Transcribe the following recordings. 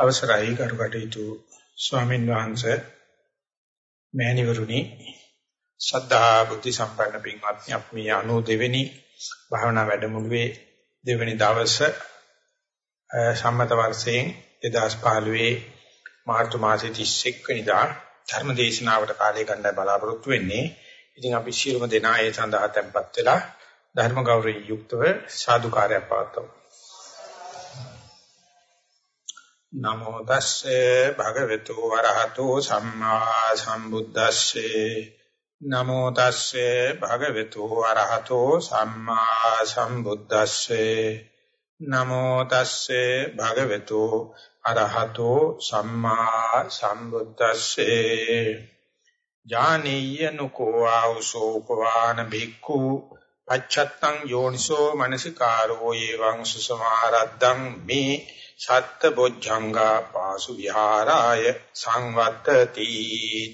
අවසරයි කරුකටයුතු ස්වාමීන් වහන්සේ මෑණිවරුනි ශ්‍රද්ධා බුද්ධ සම්පන්න පින්වත්නි අපි මේ 92 වෙනි භාවනා වැඩමුළුවේ දෙවෙනි දවසේ සම්මත වර්ෂයෙන් 2015 මාර්තු මාසයේ 31 වෙනිදා ධර්ම දේශනාවට කාලය ගන්න බලාපොරොත්තු වෙන්නේ. ඉතින් අපි සියලුම දෙනා ඒ සඳහා tempත් වෙලා ධර්ම ගෞරවයෙන් යුක්තව සාදුකාරයක් පවත්වමු. නමෝ තස්සේ භගවතු වරහතෝ සම්මා සම්බුද්දස්සේ. නමෝ තස්සේ භගවතු වරහතෝ සම්මා සම්බුද්දස්සේ. නමෝ තස්සේ භගවතු අරහතෝ සම්මා සම්බුද්දස්සේ. ඥානීය නුකෝ ආවසෝ පවාන භික්ඛු පච්චත්තං යෝනිසෝ මනසිකාරෝ එවං සුසමාරද්දං මේ සත්ත බොජ්ජංගා පාසු විහාරාය සංවත්තති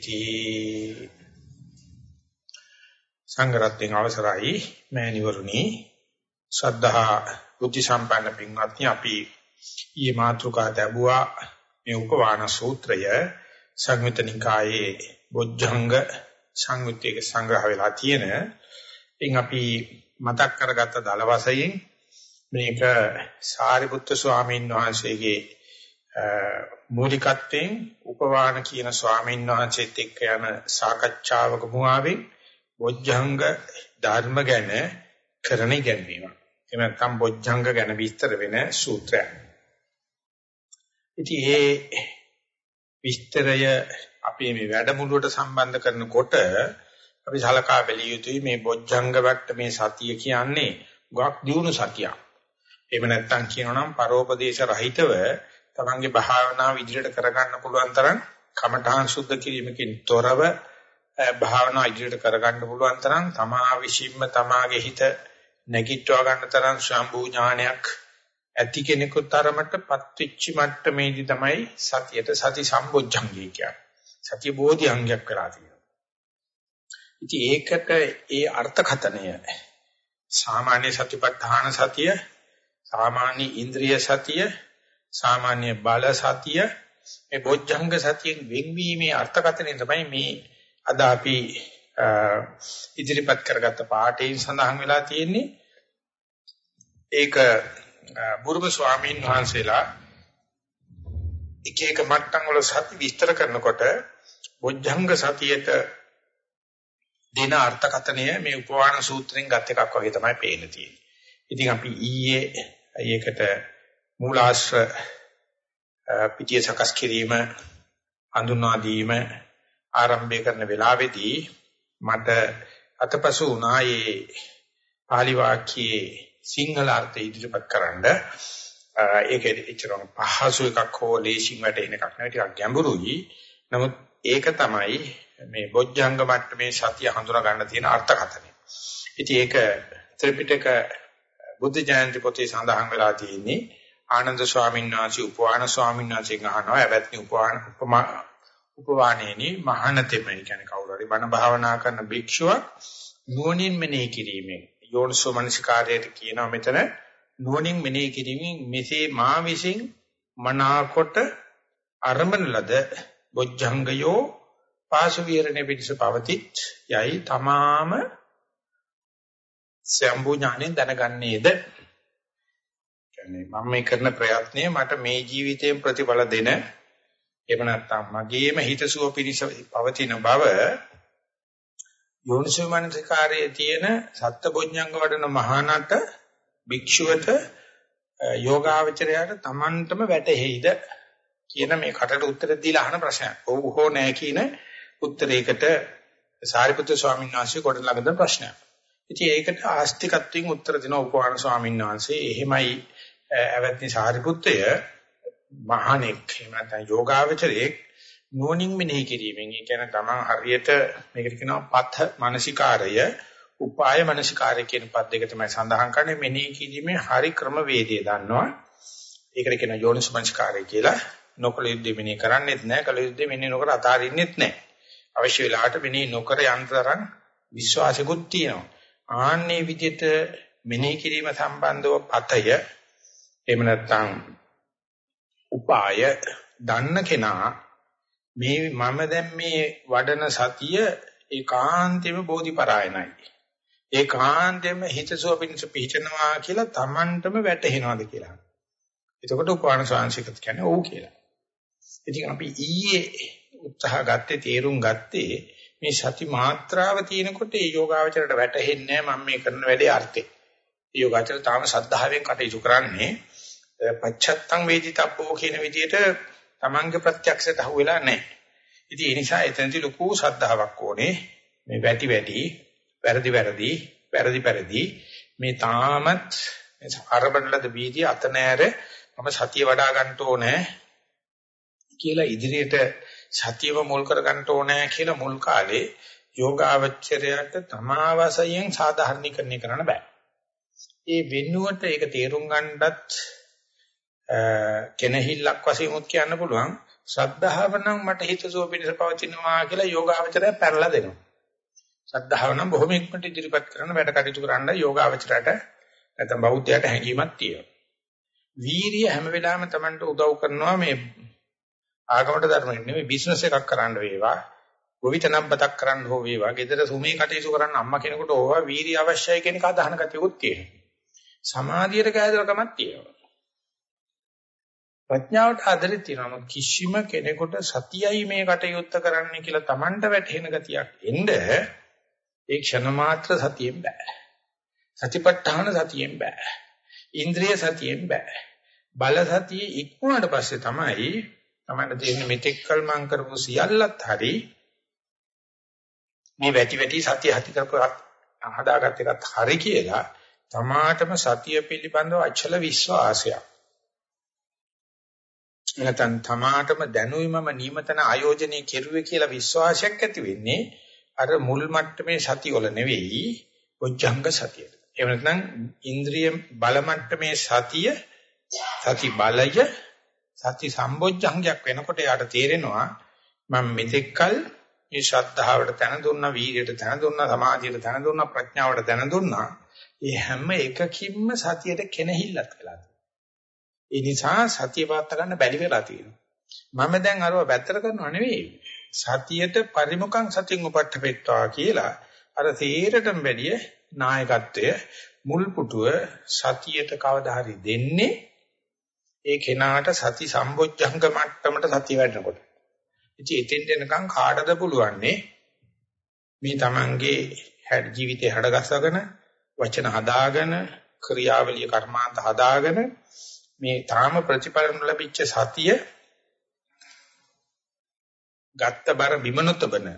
තී. සංගරත්ෙන් අවසරයි මෑණිවරුනි. ශ්‍රද්ධා බුද්ධ සම්පන්න පින්වත්නි අපි ඊයේ මාතෘකා ලැබුවා මේ උපවාන සූත්‍රය. සංයුත නිකායේ බොජ්ජංග සංයුත්තේ සංග්‍රහ වෙලා තියෙන. එින් අපි මතක් කරගත්ත දල වශයෙන් මේක සාරිපුත්‍ර ස්වාමීන් වහන්සේගේ මූලිකත්වයෙන් උපවාන කියන ස්වාමීන් වහන්සේත් එක්ක යන සාකච්ඡාවක මුවාවේ බොජ්ජංග ධර්ම ගැන කරන ඉගැන්වීම. එහෙම නැත්නම් බොජ්ජංග ගැන විස්තර වෙන සූත්‍රයක්. ඉතින් මේ විස්තරය අපේ මේ වැඩමුළුවට සම්බන්ධ කරනකොට අපි සලකා බැලිය යුතුයි මේ බොජ්ජංග වට මේ සතිය කියන්නේ ගොක් දියුණු සතියක්. එහෙම නැත්නම් කියනනම් පරෝපදේශ රහිතව තමන්ගේ භාවනාව ඉදිරියට කරගන්න පුළුවන් තරම් කමඨාන් සුද්ධ කිරීමකින් තොරව භාවනාව ඉදිරියට කරගන්න පුළුවන් තරම් තමා විශ්ීම තමාගේ හිත නැගිටවා ගන්න තරම් ශාම්භූ ඥානයක් ඇති කෙනෙකුට තරමටපත් වෙච්ච මට්ටමේදී තමයි සතියට සති සම්බොජ්ජංගී කියන්නේ. සතිය බෝධි අංගයක් කරලා තියෙනවා. ඉතින් ඒකට ඒ අර්ථකථනය සාමාන්‍ය සතිපට්ඨාන සතිය සාමාන්‍ය ඉන්ද්‍රිය සතිය සාමාන්‍ය බල සතිය මේ බොජ්ජංග සතියෙන් වෙන්වීමේ අර්ථකථනය තමයි මේ අද අපි ඉදිරිපත් කරගත්ත පාඩේෙන් සඳහන් වෙලා තියෙන්නේ ඒක බුරුම ස්වාමීන් වහන්සේලා එක එක මට්ටම් වල සති විස්තර කරනකොට බොජ්ජංග සතියට දෙන අර්ථකථනය මේ උපවාන සූත්‍රයෙන් ගත් එකක් වගේ තමයි පේන්න තියෙන්නේ. ඉතින් අපි ඊයේ ඒකට මූලාශ්‍ර පිටිය සකස් කිරීම හඳුන්වා දීම ආරම්භය කරන වෙලාවේදී මට අතපසු වුණා මේ පාලි වාක්‍යයේ සිංහල අර්ථය ඉදිරිපත් කරන්න ඒක එච්චරම පහසු එකක් හෝ ලේසින් වැටෙන එකක් නෙවෙයි ටිකක් ගැඹුරුයි නමුත් ඒක තමයි මේ බොජ්ජංග මට්ටමේ සතිය හඳුනා ගන්න තියෙන අර්ථකථනය. ඉතින් ඒක ත්‍රිපිටක බුද්ධ ජයන්ති පොතේ සඳහන් වෙලා තියෙන්නේ ආනන්ද ස්වාමීන් වහන්සේ උපවාන ස්වාමීන් වහන්සේගෙන් අහනවා එවත්නි උපවාන උපමා උපවානේනි මහානතෙමයි කියන්නේ කවුරු හරි බණ භාවනා කරන භික්ෂුවක් නුවණින් මෙනෙහි කිරීමෙන්. යෝනිසෝ මනසිකාරයට කියනවා මෙතන නුවණින් මෙනෙහි කිරීමෙන් මෙසේ මා විසින් මනාකොට අරමන ලද බොජ්ජංගයෝ පාසු විහරණය පිණිස පවතිත් යයි තමාම සම්බු ඥාණයෙන් දැනගන්නේද කියන්නේ මම මේ කරන ප්‍රයත්නය මට මේ ජීවිතයෙන් ප්‍රතිඵල දෙන එහෙම නැත්නම් මගේම හිතසුව පිණිස පවතින බව යෝනිසෝමනසිකාරයේ තියෙන සත්බොඥංග වඩන මහානට භික්ෂුවට යෝගාවචරයට Tamanටම වැටහෙයිද කියන මේ කටට උත්තර දීලා අහන ප්‍රශ්නයක්. ඔව් හෝ නැහැ කියන උත්තරයකට සාරිපුත්‍ර ස්වාමීන් වහන්සේ කොට ළඟද ප්‍රශ්නයක්. ඉතින් ඒකට ආස්තිකත්වයෙන් උත්තර දෙන උපවාන ස්වාමීන් වහන්සේ. එහෙමයි ඇවැත්නි සාරිපුත්‍රය. මහණෙක් එහෙම නැත්නම් යෝගාවචරයේ නුවණින් මෙනෙහි කිරීමෙන්. ඒ කියන්නේ තමන් හරියට මේකට කියනවා පଥ මානසිකාරය උපාය මානසිකාරය කියන පද දෙක තමයි සඳහන් කරන්නේ. මෙනෙහි කිරීමේ හරි ක්‍රම වේදය දන්නවා. ඒකට කියන යෝනිස් මානසිකාරය කියලා. නොකල යුද්ධෙ මෙනෙහි කරන්නේත් නැහැ කල යුද්ධෙ මෙනෙහි නොකර අතාරින්නෙත් නැහැ අවශ්‍ය වෙලාවට මෙනෙහි නොකර යන්තරන් විශ්වාසෙකුත් තියෙනවා. ආන්නේ විදිහට මෙනෙහි කිරීම සම්බන්ධව පතය එහෙම නැත්නම් උපාය දන්න කෙනා මේ මම දැන් මේ වඩන සතිය ඒකාන්තෙම බෝධිපරායනයි. ඒකාන්තෙම හිතසුව පිණිස පිහිටනවා කියලා Tamanටම වැටහෙනවද කියලා. එතකොට උපාන ශාංශිකත් කියන්නේ ඔව් කියලා. ඉතින් අපි ඊයේ උත්සාහ ගත්තේ තේරුම් ගත්තේ මේ සති මාත්‍රාව තියෙනකොට ඒ යෝගාවචරයට වැටහෙන්නේ නැහැ මම මේ කරන වැඩේ අර්ථය. ඒ යෝගාචර තාම සද්ධාවෙන් කටයුතු කරන්නේ පච්චත්තං වේදිතබ්බෝ කියන විදිහට තමන්ගේ ප්‍රත්‍යක්ෂයට අහු වෙලා නැහැ. ඉතින් ඒ නිසා එතනදී ලොකු සද්ධාාවක් ඕනේ. මේ වැටි වැටි, වැරදි වැරදි, වැරදි වැරදි මේ තාමත් අරබනලද බීදී අත නෑර මම සතිය වඩා ගන්න ඕනේ කියලා ඉදිරියට සතියව මුල් කර ගන්න ඕනේ කියලා මුල් කාලේ යෝගාවචරයට තමා වශයෙන් සාධාරණීකරණය කරන්න බෑ. ඒ වෙනුවට ඒක තේරුම් ගන්නත් කෙනහිල්ලක් වශයෙන් උත් කියන්න පුළුවන් ශ්‍රද්ධාව නම් මට හිතසුව පිණිස පවතිනවා කියලා යෝගාවචරය පැනලා දෙනවා. ශ්‍රද්ධාව නම් බොහොම ඉක්මනට ඉදිරිපත් කරන වැඩ කටයුතු කරන්න යෝගාවචරයට නැත්නම් බෞද්ධයට හැඟීමක් තියෙනවා. වීරිය හැම වෙලාවෙම Tamanට උදව් කරනවා මේ ආගමට ධර්මයෙන් නෙමෙයි බිස්නස් එකක් කරන්න වේවා. ගොවිතැනක් කරන්න හෝ වේවා. ගෙදර සුමේ කටයුතු කරන්න අම්මා කෙනෙකුට ඕවා වීරිය අවශ්‍යයි කියන එක අදහන ගතියකුත් තියෙනවා. සමාධියට කෑදරකමක් තියෙනවා. ප්‍රඥාවට ආදරෙත් තියෙනවා. කිසිම කෙනෙකුට සතියයි මේ කටයුත්ත කරන්න කියලා Tamanට වැටහෙන ගතියක් එන්න ඒ ක්ෂණ මාත්‍ර සතියෙන් බෑ. සතිපට්ඨාන සතියෙන් බෑ. ඉන්ද්‍රිය සතියෙන් බෑ. බල සතිය ඉක්මුණාට පස්සේ තමයි තමයි තියෙන්නේ මෙතෙක් කල මං කරපු සියල්ලත් හරි මේ වැටි වැටි සතිය හති කරපු හදාගත් එකත් හරි කියලා තමාටම සතිය පිළිබඳව අචල විශ්වාසයක් නැත්නම් තමාටම දැනුයි මම නියමතන ආයෝජනය කෙරුවේ කියලා විශ්වාසයක් ඇති වෙන්නේ අර මුල් මට්ටමේ සතියවල නෙවෙයි බොජ්ජංග සතියට. එහෙම නැත්නම් ඉන්ද්‍රිය බල මට්ටමේ සතිය සති බලය සති සම්බොජ්ජංගයක් වෙනකොට යාට තේරෙනවා මම මෙතෙක්කල් මේ ශ්‍රද්ධාවට තන දුන්නා වීර්යයට තන දුන්නා සමාධියට තන දුන්නා ප්‍රඥාවට තන දුන්නා. ඒ හැම එකකින්ම සතියට කෙනහිල්ලක් වෙලා ඒ නිසා සතිය වාර්ත ගන්න බැරි වෙලා තියෙනවා. මම දැන් අරව වැත්තර කරනව නෙවෙයි. සතියට පරිමුඛං සතින් උපට්ඨපෙත්වා කියලා අර තීරටම වැඩිය නායකත්වය මුල් පුටුව සතියට කවදා හරි දෙන්නේ ඒ කෙනාට සති සම්බොජ්ජංග මට්ටමට සතිය වැඩනකොට. ඉතින් එතෙන් දෙනකන් කාටද පුළුවන්නේ මේ Tamanගේ ජීවිතේ හැඩගස්සගෙන වචන හදාගෙන ක්‍රියාවලිය කර්මාන්ත හදාගෙන මේ තාම ප්‍රතිඵල ලැබිච්ච සතිය ගත්ත බර බිමනොතබන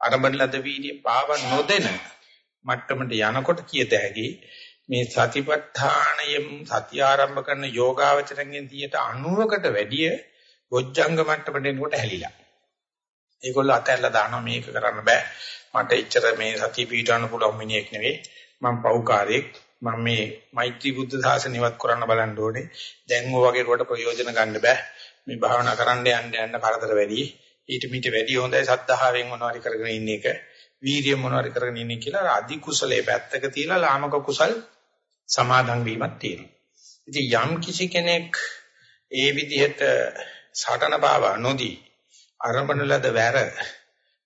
අරඹන ලද වීර්ය පාව නොදෙන මට්ටමට යනකොට කියත හැකි මේ සතිපට්ඨානයෙන් සතිය ආරම්භ කරන යෝගාවචරයෙන් 90කට වැඩිය ගොජ්ජංග මට්ටමට එනකොට හැලිලා. ඒගොල්ලෝ අතැල්ලා දානවා මේක කරන්න බෑ. මට එච්චර මේ සතිය පිටවන්න පුළුවන් මිනිහෙක් නෙවෙයි. මම පෞකාරයෙක්. මම මේ මෛත්‍රී බුද්ධ ශාසනයවත් කරන්න බලන්න ඕනේ. දැන් ඔය වගේ කොට ප්‍රයෝජන ගන්න බෑ. මේ භාවනා කරන්න යන්න යන්න කරදර වැඩි. ඊට මිට වැඩි හොඳයි සද්ධාවෙන් මොනවාරි කරගෙන ඉන්න එක. වීරිය මොනවාරි කරගෙන ඉන්නේ කියලා අධි කුසලයේ පැත්තක තියලා ලාමක කුසල් සමාදන් වීමක් තියෙනවා. ඉතින් යම් කිසි කෙනෙක් ඒ විදිහට සටන බව නොදී ආරම්භන ලද වැර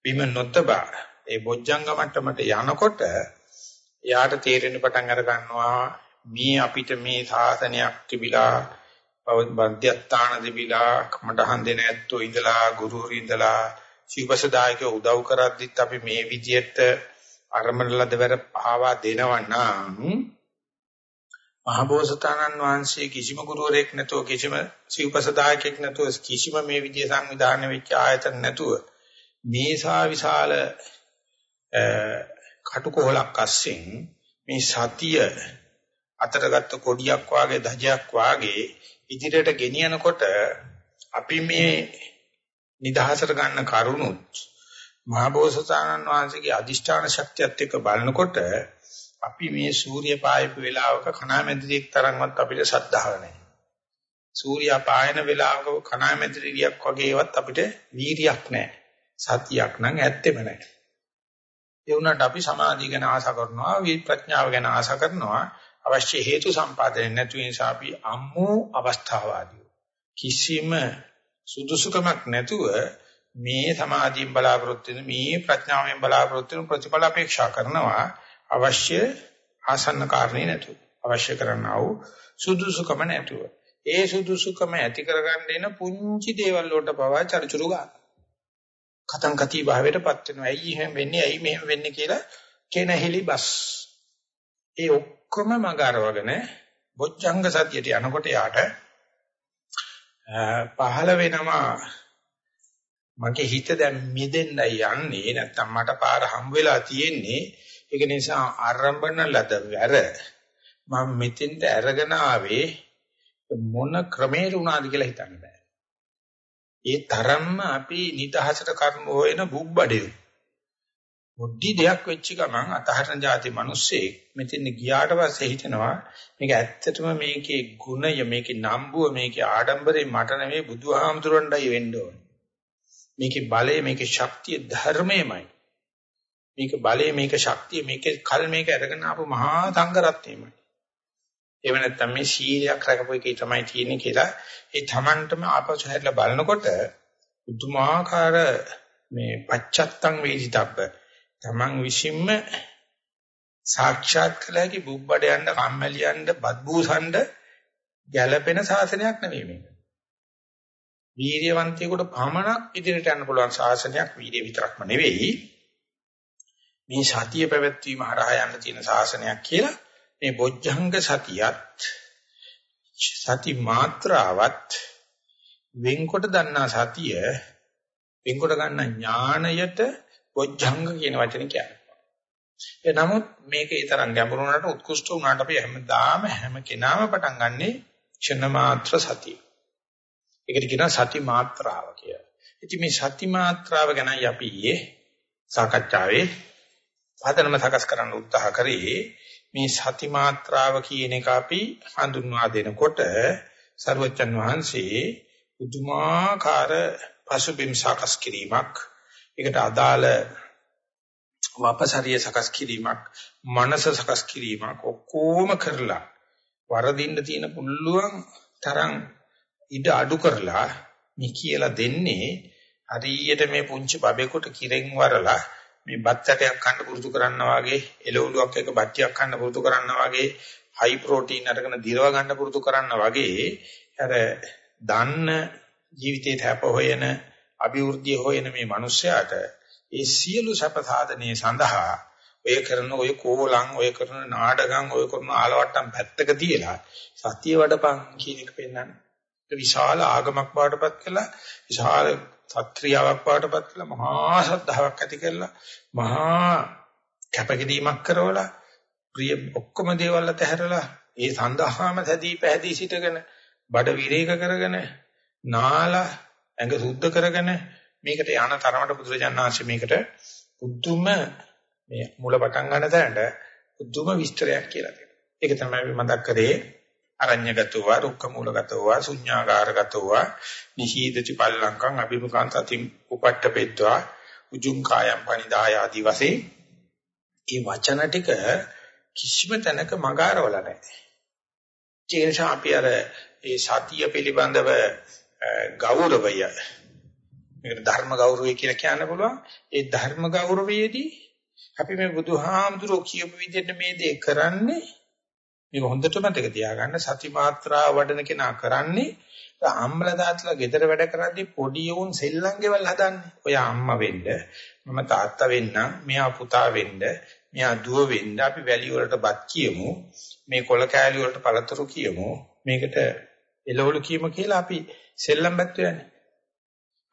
බිම නොතබා ඒ බොජ්ජංග මට්ටමට යනකොට එයාට තේරෙන්න පටන් අර ගන්නවා මේ අපිට මේ සාසනයක් තිබිලා බෞද්ධත්තාන තිබිලා කමඩහන් දෙන ඇත්තෝ ඉඳලා ගුරුවරු ඉඳලා සිවසදායක උදව් කරද්දිත් අපි මේ විදියට අරමුණ ලදවර පාවා දෙනවා නම් මහබෝසතාණන් වහන්සේ කිසිම ගුරුවරයෙක් නැතුව කිසිම සිව්පසදායකෙක් නැතුව කිසිම මේ විදිය සංවිධානය වෙච්ච ආයතන නැතුව මේසා විශාල කටුකොහලක් අස්සෙන් මේ සතිය අතරගත්ත කොඩියක් වාගේ ධජයක් වාගේ ඉදිරියට ගෙනියනකොට අපි මේ නිදහසට ගන්න කරුණුත් මහබෝසතාණන් වහන්සේගේ අදිෂ්ඨාන ශක්තියත් එක්ක බලනකොට අපි මේ සූර්ය පායපු වෙලාවක කණාමැදිරියක් තරම්වත් අපිට ශද්ධාව නැහැ. සූර්ය පායන වෙලාවක කණාමැදිරියක් වගේවත් අපිට වීරියක් නැහැ. සතියක් නම් ඇත්තෙම නැහැ. ඒ වුණාට අපි සමාධිය ගැන ආශා කරනවා, විප්‍රඥාව ගැන ආශා කරනවා. අවශ්‍ය හේතු සම්පාදනය නැතු නිසා අපි අම්මෝ අවස්ථාවාදී. කිසිම සුදුසුකමක් නැතුව මේ සමාධියෙන් බලාපොරොත්තු වෙන මේ ප්‍රඥාවෙන් බලාපොරොත්තු වෙන ප්‍රතිඵල අපේක්ෂා කරනවා අවශ්‍ය ආසන්න කාරණේ නැතුව අවශ්‍ය කරනා වූ සුදුසුකම නැතුව ඒ සුදුසුකම ඇති කරගන්න එන පුංචි දේවල් වලට පවා චරිචුරු ගන්න. කතං කති භාවයටපත් වෙනවා. ඇයි එහෙම වෙන්නේ? ඇයි මෙහෙම වෙන්නේ කියලා කෙනහිලි බස්. ඒ ඔක්කොම මග අරවගෙන බොජ්ජංග සතියට යනකොට යාට පහළ වෙනවා මගේ හිත දැන් මිදෙන්නයි යන්නේ නැත්තම් මට පාර හම් වෙලා තියෙන්නේ ඒක නිසා ආරම්භන ලද වැර මම මෙතෙන්ට අරගෙන ආවේ මොන ක්‍රමේට උනාද කියලා හිතන්න බෑ. ඒ තරම්ම අපි නිදහසට කර්ම හොයන බුබ්බඩේ. මුඩි දෙයක් වෙච්ච ගමන් අතහරන જાති මිනිස්සේ මෙතෙන් ගියාට පස්සේ හිතනවා මේක ඇත්තටම මේකේ ගුණය මේකේ නම්බුව මේකේ ආඩම්බරේ මට නෙමෙයි බුදුහාමුදුරන්ටයි වෙන්න ඕනේ. මේකේ බලය මේකේ ශක්තිය ධර්මයමයි. මේක බලය මේක ශක්තිය මේකේ කල් මේක අරගෙන ආපු මහා සංඝරත්නයමයි. එහෙම නැත්නම් මේ සීලයක් රැකපු එකේ තමයි තියෙන්නේ කියලා ඒ Tamanටම ආපසු හැරිලා බලනකොට උතුමාකාර මේ පච්චත්තං වේදිතබ්බ Taman විසින්ම සාක්ෂාත් කළ හැකි බුබ්බඩයන්ට කම්මැලියන්ට බද්බූසන්ඩ ගැළපෙන ශාසනයක් නෙවෙයි මේක. වීර්යවන්තයෙකුට පමණක් ඉදිරියට යන්න පුළුවන් ශාසනයක් වීර්ය විතරක්ම නෙවෙයි. මේ සතිය පැවැත්වීම හරහා යන්න තියෙන ශාසනයක් කියලා මේ බොජ්ජංග සතියත් සති මාත්‍රාවත් වෙන්කොට දන්නා සතිය වෙන්කොට ගන්න ඥාණයට බොජ්ජංග කියන වචනේ කියන්නේ. ඒ නමුත් මේක ඒ තරම් ගැඹුරු වුණාට උත්කෘෂ්ඨ වුණාට අපි හැමදාම හැම කෙනාම පටන් ගන්නෙ ක්ෂණ මාත්‍ර සතිය. ඒකට කියනවා සති මාත්‍රාව කියලා. ඉතින් මේ සති මාත්‍රාව ගැනයි අපි ඊයේ සාකච්ඡාවේ පදනම සකස් කරන්න උත්සාහ කරේ. මේ සති මාත්‍රාව කියන එක අපි හඳුන්වා දෙනකොට සර්වචන් වහන්සේ උතුමාකාර පසුබිම් සකස් කිරීමක් ඒකට අදාළ වපසරිය සකස් කිරීමක් මනස සකස් කිරීමක් ඔක්කොම කරලා වරදින්න තියෙන පුළුවන් තරම් ඉඩ අඩු කරලා මේ කියලා දෙන්නේ හරියට මේ පුංචි බබෙකුට කිරෙන් වරලා මේ බත් ඇටයක් කන්න පුරුදු කරනවා වගේ එළවලුවක් එක බත්තියක් කන්න පුරුදු කරනවා වගේ හයි ප්‍රෝටීන් අරගෙන දිරව ගන්න පුරුදු කරනවා වගේ අර දන්න ජීවිතේ තැප හොයන අභිවෘද්ධිය හොයන මේ මිනිස්යාට ඒ සියලු සැප සාධනයේ සඳහා ඔය කරන ඔය කෝලං ඔය කරන නාඩගම් ඔය කරන ආලවට්ටම් පැත්තක තියලා සතිය වඩපන් කියන එක පෙන්වන්නේ. ඒක විශාල ආගමක් බාටපත් කළා විශාල සත්‍ක්‍රියාවක් බාටපත් කළා මහා ශ්‍රද්ධාවක් ඇති කළා මහා කැපකිරීමක් කරවලා ප්‍රිය ඔක්කොම දේවල් අතහැරලා ඒ සඳහාම සැදී පැහැදී සිටගෙන බඩ විරේක කරගෙන නාලා ඇඟ සුද්ධ කරගෙන මේකට යන තරමට බුදුරජාණන් මේකට උතුම් මේ මුල පටන් ගන්න තැනට උතුම් විස්තරයක් කියලා දෙනවා. ඒක තමයි අපි මතක් කරේ අරඤ්‍යගතව රුක්ක මූලගතව ශුඤ්ඤාගාරගතව නිහීදති පල්ලංකං අභිමුඛං සතිම් උපට්ඨපෙත්වා උජුං කායම් පනිදාය ආදි වශයෙන් මේ වචන ටික කිසිම තැනක මගාරවල නැහැ. ඒ නිසා අපි අර ඒ සතිය පිළිබඳව ගෞරවය මේකට ධර්ම ගෞරවය කියලා කියන්න පුළුවන්. ඒ ධර්ම ගෞරවයේදී අපි මේ බුදුහාමුදුරුවෝ කියපු විදිහට මේ දේ කරන්නේ මේක හොඳට මතක තියාගන්න සති මාත්‍රා වඩන කෙනා කරන්නේ අම්මලා තාත්තලා ගෙදර වැඩ කරද්දී පොඩි උන් සෙල්ලම්ගෙවල් හදන්නේ. ඔය අම්මා වෙන්න, මම තාත්තා වෙන්න, මෙයා පුතා වෙන්න, මෙයා දුව වෙන්න අපි වැලි වලට බත් කියමු. මේ කොල කෑලි වලට පළතුරු කියමු. මේකට එළවලු කියමු කියලා අපි සෙල්ලම් බත් වෙන්නේ.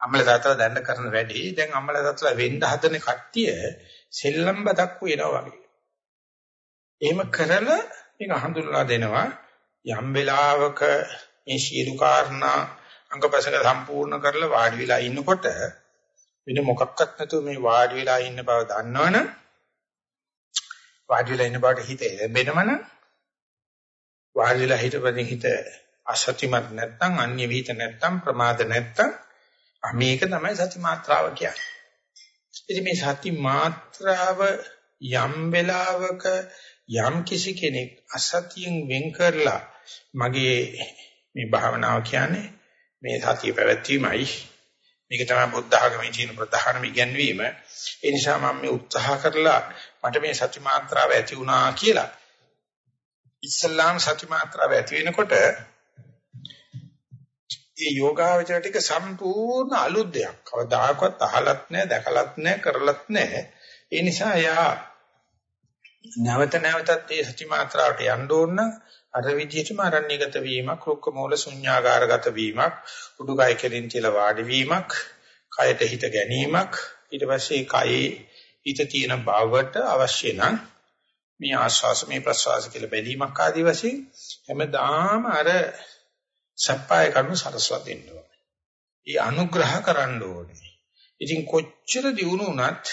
අම්මලා තාත්තලා දැන්න කරන වැඩි දැන් අම්මලා තාත්තලා වෙන්න හදන කට්ටිය සෙල්ලම් බතක් වෙනවා වගේ. එහෙම කරලා මේක හඳුන්වලා දෙනවා යම් වෙලාවක මේ සියලු කාරණා අංගපසක සම්පූර්ණ කරලා වාඩි වෙලා ඉන්නකොට වෙන මොකක්වත් නැතුව මේ වාඩි වෙලා ඉන්න බව දන්නවනම් වාඩි වෙලා ඉන්න බවට හිත එළඹෙනවනම් වාඩි වෙලා හිටපදින් හිත අසත්‍යමත් නැත්නම් අන්‍ය විහිිත නැත්නම් ප්‍රමාද නැත්නම් මේක තමයි සති මාත්‍රාව කියන්නේ. ඉතින් මේ සති මාත්‍රාව යම් වෙලාවක යම් කිසි කෙනෙක් අසතියෙන් වෙන් කරලා මගේ මේ භාවනාව කියන්නේ මේ සතිය පැවැත්වීමයි මේක තමයි බුද්ධ ආගමේ තියෙන ප්‍රධානම ඉගැන්වීම ඒ නිසා මම මේ උත්සාහ කරලා මට මේ සති මාත්‍රාව ඇති වුණා කියලා ඉස්ලාම් සති මාත්‍රාව ඇති වෙනකොට ඒ යෝගාවචර ටික සම්පූර්ණ අලුත් දෙයක්. කවදාකවත් අහලත් නැහැ, දැකලත් නැහැ, කරලත් නැහැ. ඒ නිසා යා නැවත නැවතත් මේ සති මාත්‍රාවට යන්න ඕන අර විදිහටම අරණ්‍යගත වීමක්, රුක්ක මූල ශුන්‍යාකාරගත වීමක්, උඩුකය කෙලින් තියලා වාඩි වීමක්, කයට හිත ගැනීමක්, ඊට පස්සේ කයේ හිත තියෙන බවට අවශ්‍ය නම් මේ ආශ්වාස මේ ප්‍රශ්වාස කියලා බැලීමක් ආදී වශයෙන් හැමදාම අර සප්පාය කරුණු සරස්වත් දෙන්න ඕනේ. ඒ අනුග්‍රහ කරන්න ඕනේ. ඉතින් කොච්චර දිනු වුණත්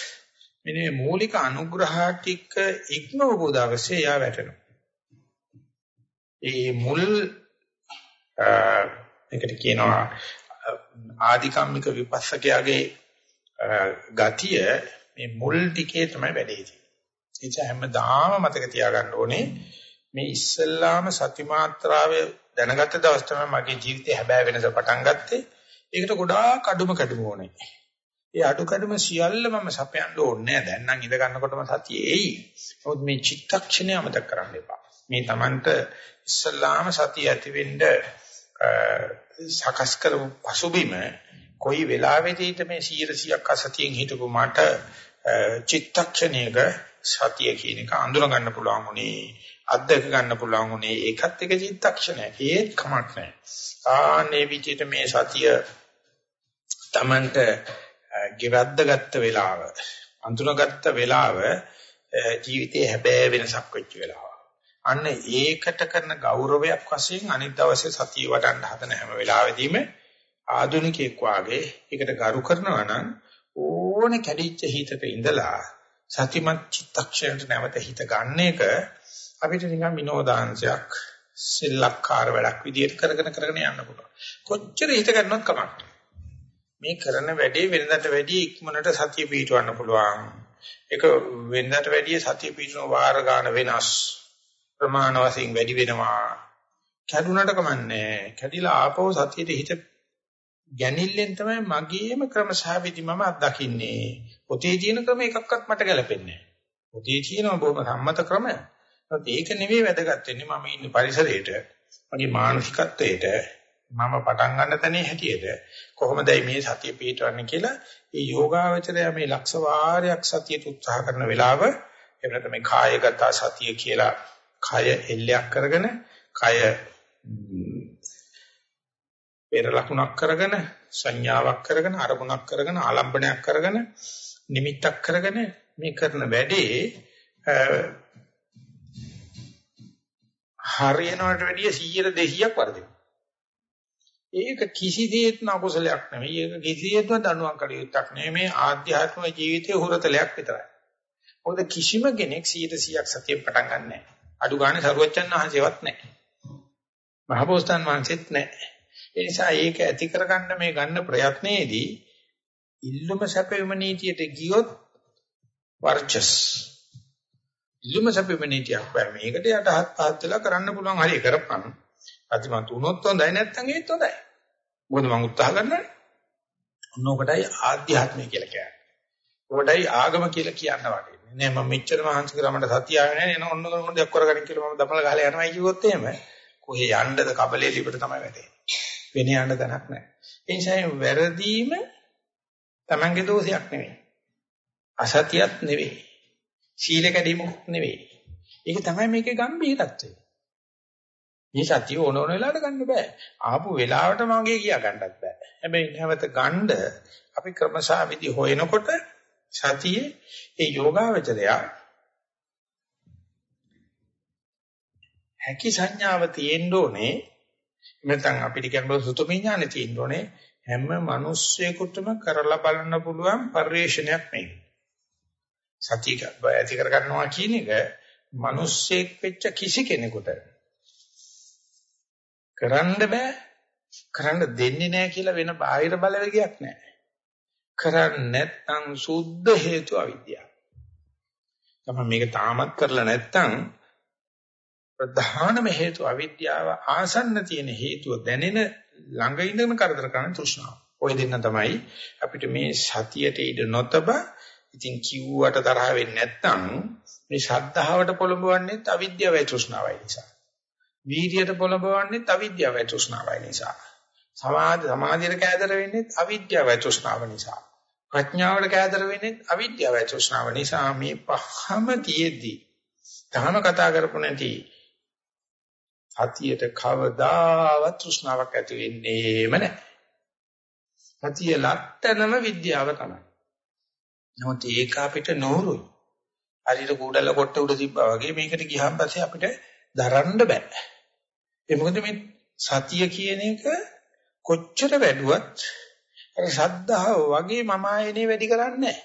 මෙන්න මේ මූලික අනුග්‍රහ ටික ඉක්මවපු දවසේ යා වැටෙනවා. ඒ මුල් එකට කියනවා ආධිකම්මික විපස්සකයාගේ ගතිය මේ මුල් ටිකේ තමයි වැඩේ තියෙන්නේ. ඒ නිසා හැමදාම මතක තියාගන්න ඕනේ මේ ඉස්සල්ලාම සති මාත්‍රාව දැනගත්ත දවස් තමයි මගේ ජීවිතේ හැබෑ වෙනස පටන් ගත්තේ. ඒකට ගොඩාක් අඩුම කැඩුම ඕනේ. ඒ අඩු කැඩුම සියල්ල මම සපයන්න ඕනේ නෑ. දැන් නම් ඉඳ ගන්නකොටම සතිය එයි. නමුත් මේ චිත්තක්ෂණය අමතක කරන්න එපා. මේ Tamanට ඉස්සල්ලාම සතිය ඇතිවෙන්න සකස් කරපු පසුබිම කොයි වෙලාවෙදීද මේ 100ක් අසතියෙන් හිටපු මට චිත්තක්ෂණයක සතිය කියන එක අඳුර ගන්න පුළුවන් උනේ අත්දක ගන්න පුළුවන් උනේ ඒකත් එක චිත්තක්ෂණයක් ඒත් කමක් නැහැ ආනේ විදිහට මේ සතිය Tamanට ගෙවද්ද ගත්ත වෙලාව අඳුනගත්ත වෙලාව ජීවිතේ හැබෑ වෙනසක් වෙච්ච වෙලාව අන්න ඒකට කරන ගෞරවයක් වශයෙන් අනිත් දවසේ සතිය වඩන්න හදන හැම වෙලාවෙදීම ආධුනිකයෙක් වාගේ ඒකට ගරු කරනවා නම් ඕනේ කැඩිච්ච හිතක ඉඳලා සතිමත් චිත්තක්ෂණයට නැවත හිත ගන්න එක අපිට නිකන් විනෝදාංශයක් සිල්ලක්කාර වැඩක් විදියට කරගෙන කරගෙන යන්න පුළුවන්. කොච්චර හිත ගන්නවත් කමක් මේ කරන වැඩේ වෙනදට වැඩිය ඉක්මනට සතිය පිටවන්න පුළුවන්. ඒක වෙනදට වැඩිය සතිය පිටවන වාර ගන්න වෙනස්. ප්‍රමාණ වශයෙන් වැඩි වෙනවා. කැඩුනට කමන්නේ. කැඩිලා ආපහු සතියට හිත ගැනිල්ලෙන් තමයි මගේම ක්‍රමසහවිදි මම අත්දකින්නේ. පොතේ තියෙන ක්‍රම එකක්වත් මට ගැලපෙන්නේ නැහැ. පොතේ තියෙන බොහොම සම්මත ක්‍රම. ඒත් ඒක නෙවෙයි වැදගත් වෙන්නේ මම ඉන්න පරිසරයේට, මගේ මානසිකත්වයට, මම පටන් ගන්න තැනේ හැටියට කොහොමදයි මේ සතිය පිටවන්නේ කියලා ඒ යෝගාවචරය මේ ලක්ෂ වාරයක් සතියට උත්සාහ කරන වෙලාව එහෙම නැත්නම් මේ කායගත සතිය කියලා කය එල්ලයක් කරගෙන කය පෙර ලකුණක් කරගෙන සංඥාවක් කරගෙන අරමුණක් කරගෙන ආලම්බණයක් කරගෙන නිමිත්තක් කරගෙන මේ කරන වැඩේ හරියනවට වැඩිය 100 200ක් වර්ධිනවා. ඒක කිසිදේත් නකුසලයක් නෙවෙයි. ඒක කිසියෙත්ම දනුවම් කළ යුත්තක් නෙවෙයි. මේ ආධ්‍යාත්මික ජීවිතයේ හුරතලයක් විතරයි. මොකද කිසිම කෙනෙක් 100%ක් සතිය පටන් ගන්නෑ නැහැ. අඩු ගානේ සරුවච්චන් වහන්සේවත් නැහැ. මහබෝසතාන් වහන්සේත් නැහැ. ඒ නිසා ඒක ඇති කරගන්න මේ ගන්න ප්‍රයත්නයේදී ඉල්ලුම සැපෙම නීතියට ගියොත් වර්චස් ඉල්ලුම සැපෙම නීතියක් බෑ මේකට යටහත් පහත් වෙලා කරන්න පුළුවන් හරිය කරපන් අතිමත් උනොත් හොඳයි නැත්නම් ඒත් හොඳයි මොකද මම උත්සාහ කරන්නේ ඔන්නෝකටයි ආධ්‍යාත්මය කියලා කියන්නේ ඔකටයි ආගම කියලා කියන්න වගේ නෑ මම මෙච්චර මහන්සි කරා මට සතිය ආවේ නෑ එන ඔන්න ඔන්න දෙයක් කරගන්න කියලා මම දමල ගහලා යනවායි කිව්වොත් එහෙම කොහේ යන්නද කබලේ ලිපට තමයි වැටෙන්නේ වෙන යන්න තැනක් නැහැ. ඒ නිසා වැරදීම Tamange දෝෂයක් නෙවෙයි. අසතියක් නෙවෙයි. සීල කැඩීමක් නෙවෙයි. ඒක තමයි මේකේ ගැඹීරත්වය. මේ සතිය ඕන ඕන වෙලාවට ගන්න බෑ. ආපු වෙලාවට මගේ කියා ගන්නත් බෑ. හැබැයි නැවත ගන්න අපි ක්‍රමසා විදි හොයනකොට සතියේ ඒ යෝගාවචරය හැකි සංඥාව තියෙන්න ඕනේ නැත්නම් අපිට කියනවා සුතමේ ඥානෙ තියෙන්න ඕනේ හැම මිනිස්සෙකුටම කරලා බලන්න පුළුවන් පරිශ්‍රණයක් මේක. සතිය ඇති කර ගන්නවා කියන එක මිනිස්සෙක් වෙච්ච කිසි කෙනෙකුට කරන්න බෑ කරන්න දෙන්නේ නැහැ කියලා වෙන බාහිර බලවේගයක් නැහැ. කරන්නේ නැත්නම් සුද්ධ හේතු අවිද්‍යාව. තමයි මේක තාමත් කරලා නැත්නම් ප්‍රධානම හේතුව අවිද්‍යාව ආසන්න තියෙන හේතුව දැනෙන ළඟ ඉඳගෙන කරදර කරන තෘෂ්ණාව. ওই දෙන්න තමයි අපිට මේ සතියට ඉඩ නොතබ ඉතින් කිව්වට තරහ වෙන්නේ නැත්නම් මේ ශ්‍රද්ධාවට පොළඹවන්නේ අවිද්‍යාවයි තෘෂ්ණාවයි නිසා. වීර්යයට පොළඹවන්නේ අවිද්‍යාවයි තෘෂ්ණාවයි නිසා. සමාධි සමාධියට කෑදර වෙන්නේ අවිද්‍යාවයි තෘෂ්ණාව නිසා. ප්‍රඥාවට කෑදර වෙන්නේ අවිද්‍යාවයි තෘෂ්ණාව නිසා මේ පහම තියෙද්දි තාම කතා කරපො නැති සතියට කවදාවත් තෘෂ්ණාවක් ඇති වෙන්නේම නැහැ. සතිය ලැත්තනම විද්‍යාව තමයි. නමුත් ඒක අපිට නෝරුයි. හරියට කූඩල කොට උඩ තිබ්බා වගේ මේකට ගියහම පස්සේ අපිට දරන්න බෑ. ඒ මොකද මේ සතිය කියන එක කොච්චර වැඩුවත් අර ශද්ධාව වගේ මම ආයනේ වැඩි කරන්නේ නැහැ.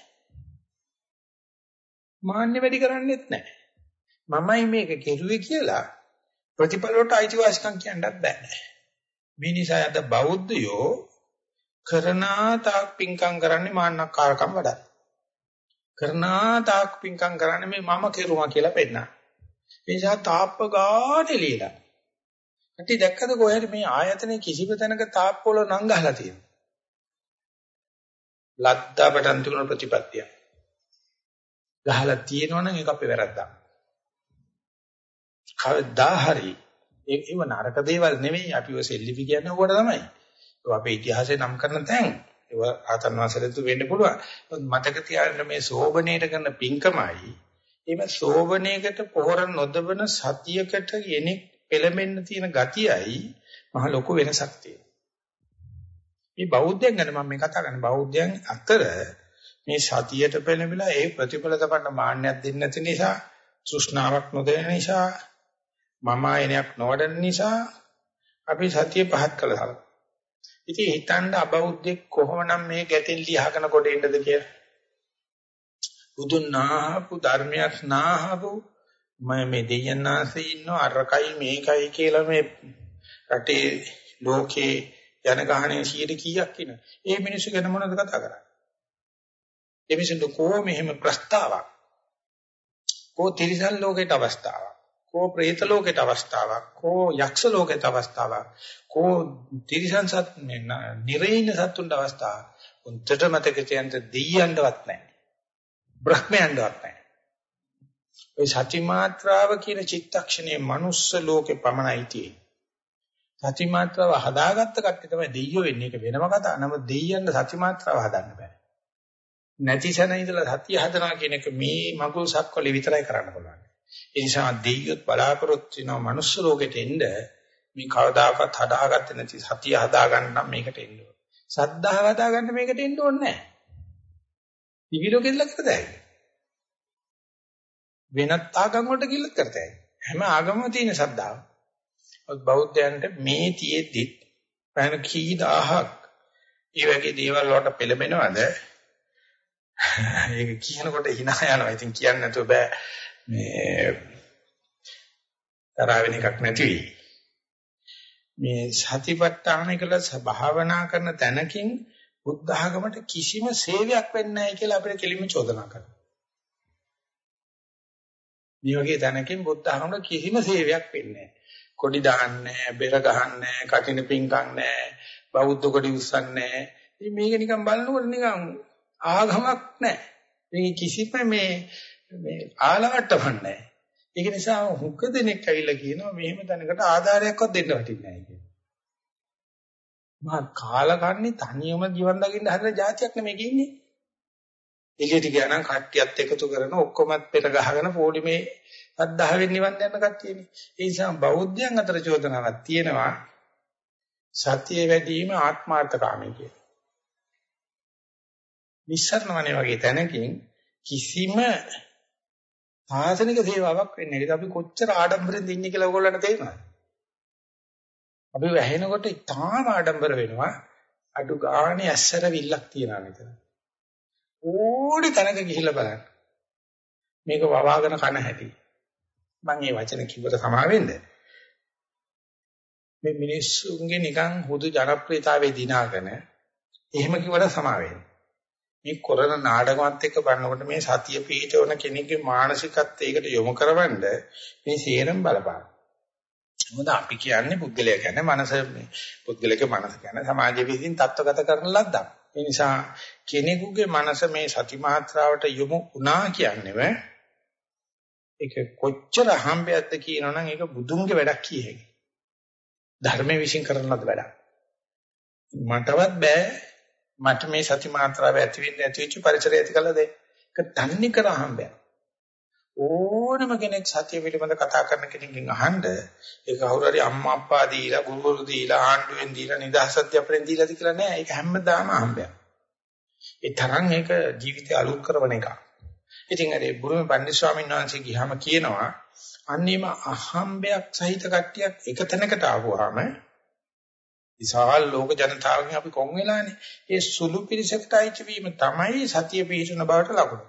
මාන්නේ වැඩි කරන්නේත් නැහැ. මමයි මේක කෙරුවේ කියලා ප්‍රතිඵල වලට අයිතිවාසිකම් කියන්නත් බෑ. මේ නිසා අද බෞද්ධයෝ කරනා තාක් පිංකම් කරන්නේ මාන්නකාරකම් වඩා. කරනා තාක් පිංකම් කරන්නේ මේ මම කෙරුවා කියලා පෙන්නන. ඒ නිසා තාප්ප ගානේ লীලා. ඇටි දැක්කද කොහෙද මේ ආයතනයේ කිසිම තැනක තාප්පවල නම් ගහලා තියෙන්නේ. ලද්දා පටන් තිබුණ ප්‍රතිපත්තිය. ගහලා තියෙනවනම් ඒක අපේ වැරද්දක්. කවදා හරි ඒව නරක දේවල් නෙමෙයි අපි ඔය සෙල්ලිපි කියන්නේ උකට තමයි. ඒක අපේ ඉතිහාසයේ නම් කරන තැන්. ඒව ආතන් වාසලෙතු වෙන්න පුළුවන්. මතක තියාගන්න මේ සෝබනේට කරන පිංකමයි. එimhe සෝබනේකට පොහොර නොදවන සතියකට යෙනෙක් පෙළඹෙන්න තියෙන ගතියයි මහ ලොකු වෙනසක් තියෙනවා. මේ බෞද්ධයන් ගැන මම මේ කතා කරන්නේ බෞද්ධයන් අතර මේ සතියට පෙළඹිලා ඒ ප්‍රතිඵල තපන්න මාන්නයක් දෙන්නේ නැති නිසා තෘෂ්ණාවක් නොදෙන නිසා මම ආයනයක් නොවඩන නිසා අපි සතිය පහත් කළා. ඉතින් හිතන්න අබෞද්ධෙක් කොහොමනම් මේ ගැටෙන් ලියහගෙන කොට එන්නද කියලා. බුදුන් නාහපු ධර්මයක් නාහපු මම මේ දෙයන්නාසේ ඉන්න අරකයි මේකයි කියලා මේ රටේ ලෝකේ ජනගහණය 100 කීයක් ඉන. ඒ මිනිස්සු ගැන මොනවද කතා කරන්නේ? ඒ මිනිස්සුන්ට කොහොම මෙහෙම ප්‍රස්තාවක්? කෝ තිරිසන් ලෝකයට අවස්ථාවක්? කෝ പ്രേත ලෝකයට අවස්ථාවක්? කෝ යක්ෂ ලෝකයට අවස්ථාවක්? කෝ තිරිසන් සත් නිරේන සත්තුන්ට අවස්ථාවක්? උන්ට මතක තියන්න දෙයියන්වත් නැහැ. බ්‍රහ්මයන්වත් නැහැ ওই සති මාත්‍රාව කියන චිත්තක්ෂණයේ මනුස්ස ලෝකේ පමණයි තියෙන්නේ සති මාත්‍රාව හදාගත්ත කට්ටිය තමයි දෙයියෝ වෙන්නේ. ඒක වෙනම කතාවක්. නමුත් දෙයියන්ට සති මාත්‍රාව හදන්න බෑ. නැති සැන ඉඳලා සතිය හදනවා කියන එක මේ මගුල් සක්වලේ විතරයි කරන්න පුළුවන්. ඒ නිසා දෙයියොත් බලාපොරොත්තු වෙනවා මනුස්ස ලෝකෙට එන්න මේ කවදාකවත් හදාගත්තේ නැති සතිය හදාගන්න නම් මේකට එන්න ඕනේ. සද්ධාව හදාගන්න මේකට එන්න ඕනේ නැහැ. දිවි ලෝකෙද කරතයි. වෙනත් ආගම් වලට කිල්ලත් කරතයි. හැම ආගමම තියෙන සද්ධාව. බෞද්ධයන්ට මේ තියෙද්දි පැන කී දහහක් ඒ වගේ දේවල් වලට පෙළඹෙනවද ඒක කියනකොට hina යනවා ඉතින් කියන්න නැතුව බෑ මේ තරහ වෙන එකක් නැති මේ සතිපට්ඨාන කියලා භාවනා කරන තැනකින් බුද්ධ ආගමට කිසිම සේවයක් වෙන්නේ නැහැ කියලා අපිට කෙලින්ම චෝදනා කරනවා. මේ වගේ තැනකින් බුද්ධ ආගමට කිසිම සේවයක් වෙන්නේ නැහැ. කොඩි දාන්නේ බෙර ගහන්නේ කටින පිංකම් නැහැ බෞද්ධ කොඩි උස්සන්නේ ඉතින් මේක නිකන් බලනකොට නිකන් ආගමක් නැහැ මේ කිසිම මේ මේ ආලවට්ටමක් නැහැ ඒක නිසා හුඟ දෙනෙක් ඇවිල්ලා කියනවා මෙහෙම තැනකට ආධාරයක්වත් දෙන්න වටින්නේ නැහැ කියලා මහා කාලකන්ණි තනියම ජීවන් දකින්න හදන જાතියක් නෙමෙයි ඉන්නේ එළියට ගියා නම් කට්ටියත් එකතු කරන ඔක්කොමත් පෙර ගහගෙන පොලිමේ අද්දාවෙන් නිවන් යන කට්ටියනේ. ඒ නිසා බෞද්ධයන් අතර චෝදනාවක් තියෙනවා සත්‍යය වැඩිම ආත්මාර්ථකාමී කියලා. නිස්සරණවනේ වගේ තැනකින් කිසිම ආසනික සේවාවක් වෙන්නේ නැහැ. අපි කොච්චර ආඩම්බරෙන්ද ඉන්නේ කියලා ඔයගොල්ලන්ට තේරෙනවද? අපි වැහෙනකොට ඉතාම ආඩම්බර වෙනවා. අඩු ගානේ ඇස්සර විල්ලක් තියනවා මෙතන. ඕනි තැනක ගිහිල්ලා බලන්න. මේක වවාගෙන කන හැටි. මම මේ වචන කිව්වට සමා වෙන්න. මේ මිනිස්සුන්ගේ නිකන් හුදු ජනප්‍රියතාවයේ දිනාගෙන එහෙම කිව්වට සමා වෙන්න. මේ කරන නාටකමත් එක්ක බලනකොට මේ සතිය පිටවන කෙනෙක්ගේ මානසිකත්වයකට යොමු කරවන්න මේ සේරම බලපාන. මොකද අපි කියන්නේ පුද්ගලයා කියන්නේ මනස පුද්ගලගේ මනස කියන්නේ සමාජයේ විසින් தත්වගත කරන ලද්දක්. ඒ නිසා කෙනෙකුගේ මනස මේ සති මාත්‍රාවට යොමු වුණා කියන්නේම ඒක කොච්චර හම්බයක්ද කියනවනම් ඒක බුදුන්ගේ වැඩක් කිය හැකියි. ධර්මයේ විශ්ින් කරන ලද වැඩක්. මටවත් බෑ මට මේ සති මාත්‍රාව ඇති වෙන්න ඇති වෙච්ච පරිසරය ඇති කළා දෙන්න. ඒක තන්නේ කර හම්බයක්. ඕනම කෙනෙක් සතිය පිළිබඳ කතා කරන කෙනකින් අහන්න ඒක කවුරු හරි අම්මා අප්පා දීලා ගුරුවරු දීලා ආණ්ඩුවෙන් දීලා නිදහසත් අපෙන් දීලාද කියලා නෑ ඒක හැමදාම හම්බයක්. ඒ තරම් ඒක ජීවිතය අලුත් කරන එකක්. ඉතින් අර බුරුම පන්දි ස්වාමීන් වහන්සේ ගියාම කියනවා අන්නේම අහම්බයක් සහිත කට්ටියක් එක තැනකට ආවොහම විශාල ලෝක ජනතාවගෙන් අපි කොන් වෙලානේ. ඒ සුළු පිරිසකට අයිති වීම තමයි සතිය පිහිටන බවට ලකුණ.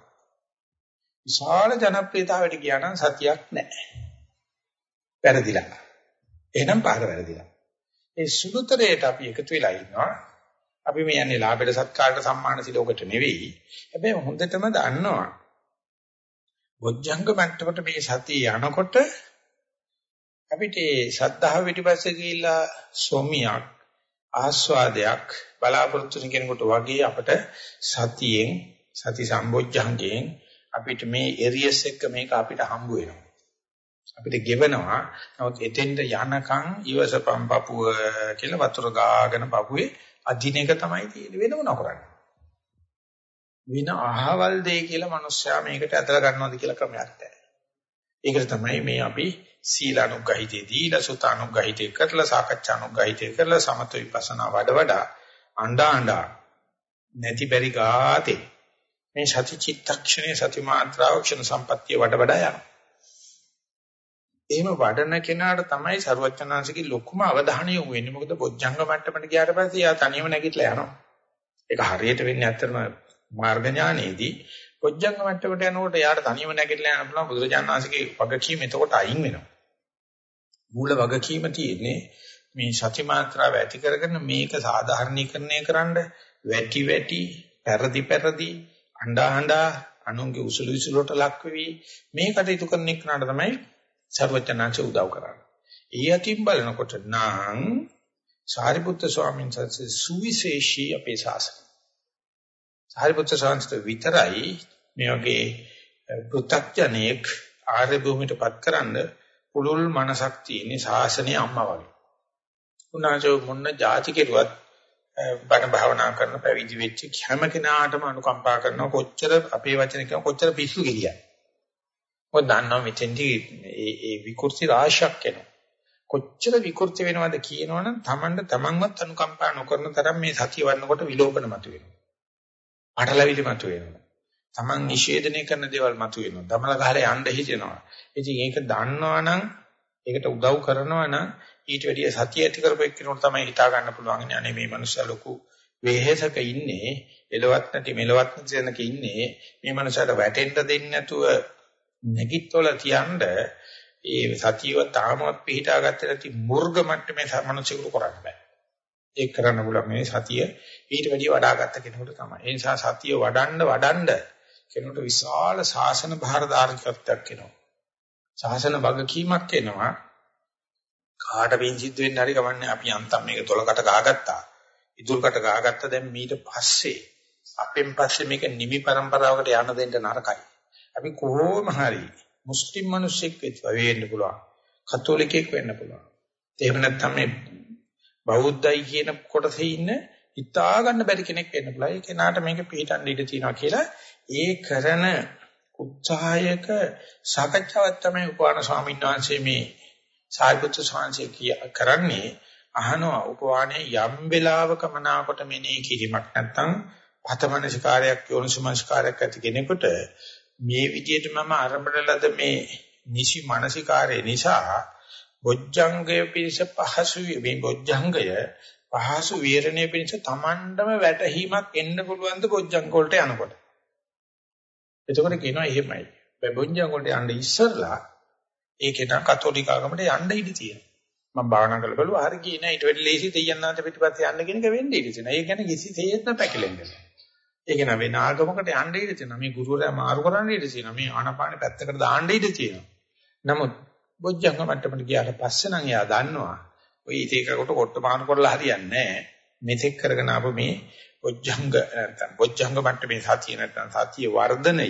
විශාල ජනප්‍රියතාවයට ගියා නම් සතියක් නැහැ. වැරදිලා. එහෙනම් පාර වැරදිලා. ඒ සුළුතරයට අපි එකතු වෙලා ඉන්නවා. අපි මේ යන්නේ ලාභයට සත්කාරයට සම්මාන සිලෝකට නෙවෙයි. හැබැයි හොඳටම දන්නවා. බොජ්ජංග මට්ටමට මේ සතිය යනකොට අපිට ශ්‍රද්ධාව පිටිපස්සේ ගිහිල්ලා සොමියක් ආස්වාදයක් බලාපොරොත්තු වෙන කෙනෙකුට වගේ අපිට සතියෙන් සති සම්බොජ්ජංගයෙන් අපිට මේ එරියස් එක මේක අපිට හම්බ වෙනවා. අපිට ගෙවනවා. නමුත් එතෙන්ට යනකම් ඊවසපම් පපුව කියලා වතුර ගාගෙන පපුවේ අදින එක තමයි තියෙන්නේ වෙනව නොකරන්නේ. වින අහවල් දෙය කියලා මිනිස්සයා මේකට ඇදලා ගන්නවද කියලා ක්‍රමයක් නැහැ. ඒකට තමයි මේ අපි සීලානුගහිතේ දීලා සුතානුගහිතේ කරලා සාකච්ඡානුගහිතේ කරලා සමත විපස්සනා වඩ වඩා අඬා අඬා නැති බැරි ගාතේ මේ සති චිත්තක්ෂණේ සති මාත්‍රාව ක්ෂණ සම්පත්තිය වඩ වඩා යනවා. එහෙම වඩන කෙනාට තමයි ਸਰවඥාන්සේගේ ලොකුම අවධානය යොමු වෙන්නේ. මොකද බොජ්ජංග මට්ටමට ගියාට පස්සේ යා තනියම නැගිටලා යනවා. ඒක හරියට වෙන්නේ ඇත්තටම මාර්ග ඥානයේදී බොජ්ජංග මට්ටමට යනකොට යාට තනියම නැගිටලා යන්න පුළුවන් බුදුරජාණන් වහන්සේගේ වගකීම එතකොට අයින් වෙනවා. මූල වගකීම තියෙන්නේ මේ සති මාත්‍රාව ඇති කරගෙන මේක සාධාරණීකරණය කරන්න වැටි වැටි පෙරදි පෙරදි අඬා අඬා අනුන්ගේ උසුළු විසුලට ලක් වෙවි මේ කටයුතු කරන එකට තමයි සර්වඥාන්සේ උදව් කරන්නේ. ඊ යතිම් බලනකොට නම් සාරිපුත්‍ර ස්වාමීන් වහන්සේ සුවිශේෂී අපේ ශාසනය. සාරිපුත්‍ර ස්වාමීන් විතරයි මේ වගේ පෘථග්ජනෙක් ආර්ය භූමියටපත් කරන්න පුළුල් මනසක් තියෙන ශාසනයේ අම්මා වගේ. උනාචෝ මොන්න જાති කෙරුවත් බණ භාවනා කරන පැවිදි වෙච්ච හැම කෙනාටම අනුකම්පා කරනවා කොච්චර අපේ වචන කියන කොච්චර පිස්සු ගිලියයි. මොකද දන්නවා මෙතෙන්දී ඒ ඒ විකෘති රාශියක් එනවා. කොච්චර විකෘති වෙනවද කියනවනම් Tamanට Tamanවත් අනුකම්පා නොකරන තරම් මේ සතිය වන්නකොට විලෝපන මතුවෙනවා. අටලවිලි මතුවෙනවා. Taman නිෂේධනය කරන දේවල් මතුවෙනවා. දමල ගහලා යන්න හිතෙනවා. ඉතින් ඒක දන්නවනම් ඒකට උදව් කරනවනම් ඊට වැඩිය සතිය ඇති කරපු එක්කෙනෙකුට තමයි හිතා ගන්න පුළුවන් ඉන්නේ. අනේ මේ මනුස්සයා ලොකු වෙහෙසක ඉන්නේ. එලවත් නැති මෙලවත් නැති දෙනක ඉන්නේ. මේ මනුස්සයාට වැටෙන්න දෙන්නේ නැතුව නැගිටවල තියනද ඒ සතියව තාමවත් පිළිටා ගත්තේ නැති මුර්ග මට්ටමේ මනුස්සයෙකුට කරන්න බෑ. ඒක කරන්න පුළුවන් මේ සතිය ඊට වැඩිය වඩා ගත්ත කෙනෙකුට තමයි. ඒ නිසා සතිය වඩන්න වඩන්න කෙනෙකුට විශාල ශාසන භාරදාරිකත්වයක් එනවා. ශාසන වගකීමක් එනවා. කාට වෙන් සිද්ධ වෙන්න හරි කමන්නේ අපි අන්තම් මේක තොලකට ගහගත්තා. ඉදුල්කට ගහගත්තා දැන් මීට පස්සේ අපෙන් පස්සේ මේක නිමි પરම්පරාවකට යන්න දෙන්න නරකයි. අපි කොහොම හරි මුස්ලිම් මිනිස්සෙක් වෙන්න පුළුවන්. කතෝලිකයෙක් වෙන්න පුළුවන්. එහෙම නැත්නම් මේ බෞද්ධයි කියන කොටසේ ඉන්න හිතා ගන්න බැරි කෙනෙක් වෙන්න පුළුවන්. ඒ කෙනාට මේක පිළිටන්න ඉඩ තියෙනවා කියලා ඒ කරන උත්සාහයක සාකච්ඡාවක් තමයි උපාන ස්වාමීන් වහන්සේ මේ සාරිපුත්‍ර සාංශය කරන්නේ අහනවා උපවාණේ යම් වෙලාවක මනාවකට මෙනෙහි කිරීමක් නැත්නම් පතමනසිකාරයක් යෝනිසමනසිකාරයක් ඇති කෙනෙකුට මේ විදිහට මම ආරම්භන ලද මේ නිසි මානසිකාරය නිසා බොජ්ජංගය පිණිස පහසු මේ බොජ්ජංගය පහසු වීරණය පිණිස Tamandම වැටහීමක් එන්න පුළුවන් ද බොජ්ජංග වලට යනකොට? එතකොට කියනවා එහෙමයි. බොජ්ජංග වලට යන්න ඉස්සරලා ඒකේ නම් කතෝලික ආගමට යන්න ඉඩ තියෙනවා. මම භාවනා කරලා බලුවා හරි ගියේ නෑ ඊට වැඩි ලේසි දෙයයන්ාන්ත පිටිපස්සේ යන්න කියන එක වෙන්නේ ඉඩ තියෙනවා. ඒ කියන්නේ කිසි තේයත්ම පැකිලෙන්නේ නෑ. ඒක නෑ වෙන ආගමකට යන්න ඉඩ තියෙනවා. මේ ගුරුවරයා මාරු කරන්න ඉඩ තියෙනවා. මේ ආනපාන පැත්තකට දාන්න ඉඩ තියෙනවා. නමුත් බොජ්ජංග මට්ටමට ගියාට පස්සේ නම් එයා දන්නවා. ඔය ඉතේකට කොට මාන කරලා හරියන්නේ නැහැ. මෙතෙක් කරගෙන ආපු මේ බොජ්ජංග නැත්නම් බොජ්ජංග මට්ටමේ සතිය නැත්නම් සතිය වර්ධනය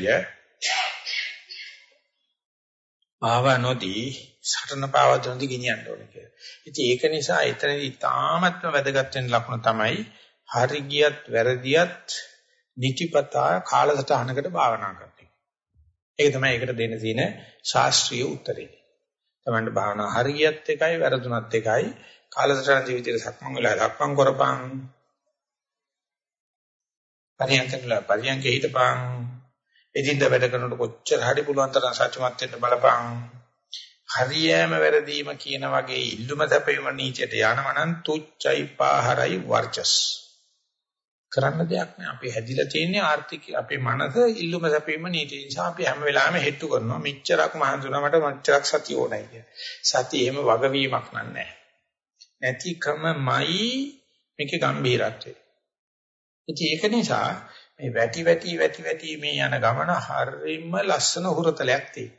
ආව නොදී සටන පාවදොන්දි ගෙනියන්න ඕනේ කියලා. ඉතින් ඒක නිසා එතනදී තාමත්ම වැදගත් වෙන ලක්ෂණ තමයි හරි ගියත් වැරදියත් නිතිපතා කාලසටහනකට භාවනා කරන එක. ඒක තමයි ඒකට දෙන්න තියෙන ශාස්ත්‍රීය උත්තරේ. තමන්ට භාවනා හරි ගියත් එකයි වැරදුනත් එකයි කාලසටහන ජීවිතේ සක්මන් වෙලා සක්මන් කරපන්. පරියන්කල පරියන්කේ හිටපන්. එදින්ද වැඩ කරනකොට කොච්චර හරි පුළුවන් තරම් සත්‍යමත් වෙන්න බලපන්. හරියෑම වැරදීම කියන වගේ ඉල්ලුම සැපීම නීතියට යනවනම් තුච්චයි පාහරයි වර්චස්. කරන්න දෙයක් නෑ. අපි හැදිලා තියෙන්නේ ආර්ථික අපේ මනස ඉල්ලුම සැපීම නීතිය නිසා අපි හැම වෙලාවෙම හෙට්ටු කරනවා. මෙච්චරක් මහන්සුනමට මෙච්චරක් සතිය ඕනයි කිය. සතිය එහෙම වගවීමක් නෑ. නැතිකමයි මේකේ ගැඹීරත්වය. ඉතින් ඒක නිසා මේ වැටි වැටි වැටි වැටි මේ යන ගමන හරියම ලස්සන හුරතලයක් තියෙනවා.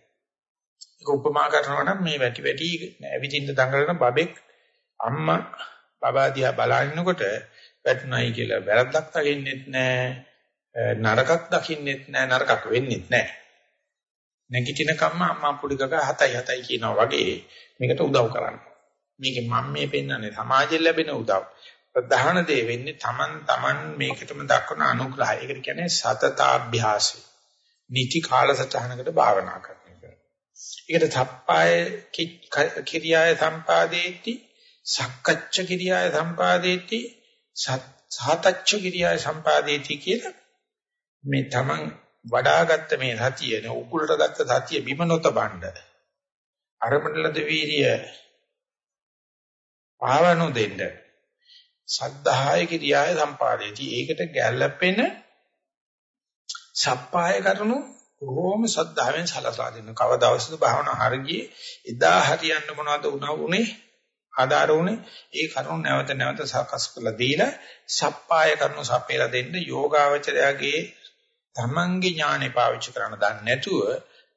ඒක උපමා කරනවා නම් මේ වැටි වැටි ඇවිදින්න දඟලන බබෙක් අම්මා බබා දිහා බලනකොට වැටුණයි කියලා වැරද්දක් දකින්නෙත් නැහැ නරකක් දකින්නෙත් නැහැ නරකක් වෙන්නෙත් නැහැ නැගිටින කම්ම අම්මා පුඩි ගගා හතයි හතයි කියනවා වගේ මේකට උදව් කරන්න. මේකේ මම මේ පෙන්වන්නේ සමාජයෙන් ලැබෙන උදව්. ප්‍රධාන දේ වෙන්නේ Taman Taman මේකටම දක්වන අනුග්‍රහය. ඒකට කියන්නේ සතතාභ්‍යාසය. නිති කාලසටහනකට භාවනා කරන එක. ඒකට තප්පාය කිරියාය සම්පාදේති සක්කච්ඡ කිරියාය සම්පාදේති සහතච්ච කිරියා සම්පාදේති කියලා මේ තමන් වඩාගත්ත මේ සතිය නේ උකුලට ගත්ත සතිය බිම නොත බණ්ඩ අරමණලද වීරිය ආවනු දෙන්න සද්ධාය කිරියාය සම්පාදේති ඒකට ගැළපෙන සප්පාය කරනු කොහොම සද්ධාවෙන් සලසලා දෙන්න කවදාවස්ද භාවනා හරියේ එදා හරියන්න මොනවද උනා උනේ ආධාර උනේ ඒ කරුණ නැවත නැවත සකස් කරලා දීලා සප්පාය කරුණු සපේලා දෙන්න යෝගාවචරයාගේ තමන්ගේ ඥානෙ පාවිච්චි කරන්න දන්නේ නැතුව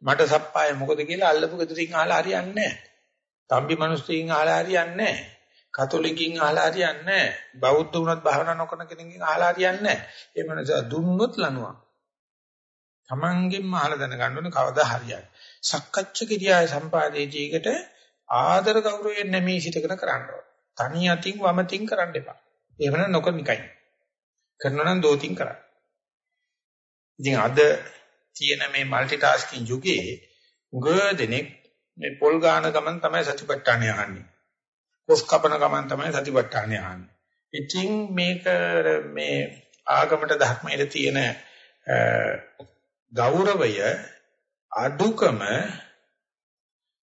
මට සප්පාය මොකද කියලා අල්ලපු ගෙදරින් අහලා හරියන්නේ නැහැ. තම්බි මිනිස්සුකින් අහලා හරියන්නේ නැහැ. කතෝලිකින් අහලා හරියන්නේ නැහැ. බෞද්ධ වුණත් භාවනා නොකරන කෙනකින් අහලා හරියන්නේ නැහැ. ඒ මනස දුන්නොත් ලනුවා. තමන්ගෙන්ම අහලා දැනගන්න ඕනේ කවදා හරියන්නේ. සක්කච්ඡ කිරියාවේ සම්පාදේජීකට ආදර ගෞරවයෙන් නැමී සිටගෙන කරන්න ඕන. තනි අතින් වමතින් කරන්න එපා. එහෙම නම් නොකරනිකයි. කරනවා නම් දෝතින් කරන්න. ඉතින් අද තියෙන මේ মালටි ටාස්කින් යුගයේ උගදෙනෙක් මේ පොල් ගාන ගමන් තමයි සතිපට්ඨානය අහන්නේ. කොස් කපන ගමන් තමයි සතිපට්ඨානය අහන්නේ. ඉතින් මේක මේ ආගමට ධර්මයේ තියෙන ගෞරවය අඩුකම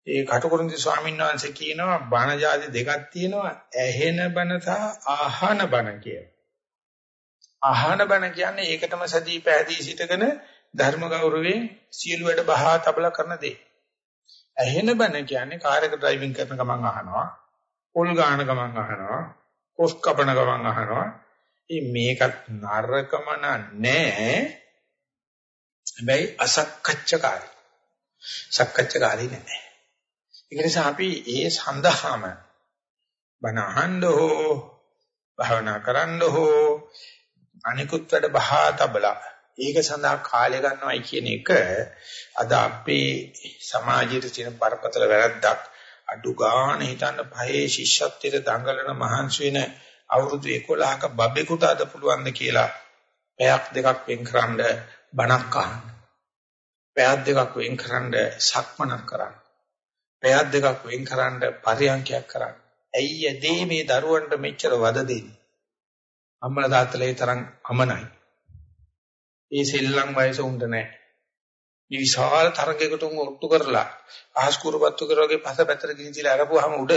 ඒ කටුකුරුන්දි ස්වාමීන් වහන්සේ කියනවා බණ જાති දෙකක් තියෙනවා ඇහෙන බණ සහ ආහන බණ කියලා. ආහන බණ කියන්නේ ඒකටම සදී පැහැදී සිටගෙන ධර්ම ගෞරවයෙන් සියලු වැඩ බහා තබලා කරන දේ. ඇහෙන බණ කියන්නේ කාර් එක ඩ්‍රයිවිං කරන ගමන් අහනවා, පොල් ගාන ගමන් අහනවා, කොස් කපන ගමන් අහනවා. මේ මේකත් නරකම නෑ. හැබැයි අසක්කච්ඡකාරී. සක්කච්ඡකාරී නෑ. ඒක නිසා අපි ඒ සඳහාම බණ අහන්න හෝ භාවනා කරන්න හෝ අනිකුත් වැඩ බහා තබලා ඒක සඳහා කාලය ගන්නවයි කියන එක අද අපේ සමාජයේ තියෙන බරපතල වැරද්දක් අඩු ගන්න හිතන්න පහේ ශිෂ්‍යත්වයට දඟලන මහන්සි වෙන අවුරුදු 11ක බබෙකුට අද පුළුවන් ද කියලා පැයක් දෙකක් වෙන්කරන්න බණක් අහන්න පැයක් දෙකක් වෙන්කරන්න සක්මනක් කරන්න පැයක් දෙකක් වෙන්කරන්න පරියන්කයක් කරන්න. ඇයි ඇදී මේ දරුවන්ට මෙච්චර වද දෙන්නේ? අම්මලා තාත්තලා ඒ තරම් අමනයි. ඒ සෙල්ලම් වයස උන්ට නැහැ. මේ විශාල තරගයකට උන් ඔට්ටු කරලා ආස්කුරපත්තු කරවගේ පස පැතර ගිනි තියලා අරපුවාම උඩ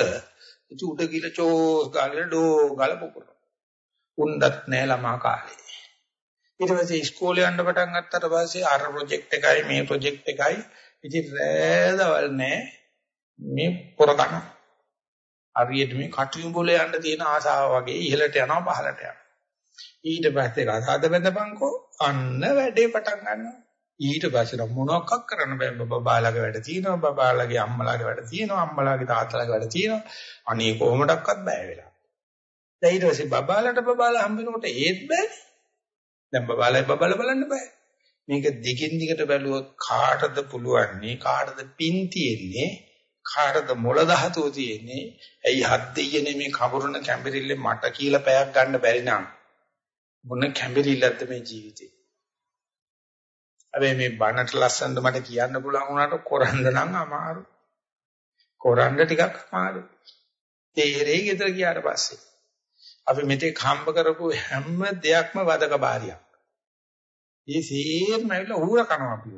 ඉති උඩ ගිල චෝස් ගාලේ ඩෝ ගාල පොකුර. උන්දත් නැහැ ළමා කාලේ. ඊට පස්සේ ඉස්කෝලේ යන්න පටන් ගත්තට පස්සේ අර ප්‍රොජෙක්ට් එකයි මේ ප්‍රොජෙක්ට් එකයි ඉතින් රෑදවල් නැහැ මේ පොරකන හරියට මේ කටියුම් වල යන්න තියෙන ආසාව වගේ ඉහළට යනවා පහළට යනවා ඊට පස්සේ රසාද බඳපන්කෝ අන්න වැඩේ පටන් ගන්නවා ඊට පස්සේ මොනවක් කරන්න බෑ. බබාලාගේ වැඩ තියෙනවා. බබාලාගේ අම්මලාගේ වැඩ තියෙනවා. අම්මලාගේ තාත්තලාගේ වැඩ තියෙනවා. අනේ කොහොමඩක්වත් බෑ වෙලා. දැන් ඊට පස්සේ බබාලට බබාලා හම්බ වෙනකොට ඒත් බෑ. දැන් බබාලයි බබාලා බලන්න බෑ. මේක දිගින් දිගට බැලුවොත් කාටද පුළුවන්නේ කාටද පින් තියෙන්නේ? කාටද මොළ ධාතුව තියෙන්නේ? ඇයි හත් දෙයියනේ මේ කවුරුන කැඹිරිල්ලේ මට කියලා පැයක් ගන්න බැරි නම්? මොන කැඹිරිල්ලක්ද මේ ජීවිතේ? හැබැයි මේ බණට ලස්සනට මට කියන්න පුළුවන් වුණාට කොරන්න නම් අමාරු. කොරන්න ටිකක් අමාරු. තේරෙයි ගෙදර ගියාට පස්සේ. අපි මෙතේ හම්බ කරපු හැම දෙයක්ම වදක බාරියක්. මේ සියල්ලම ඇවිල්ලා ඌර කනවා අපිව.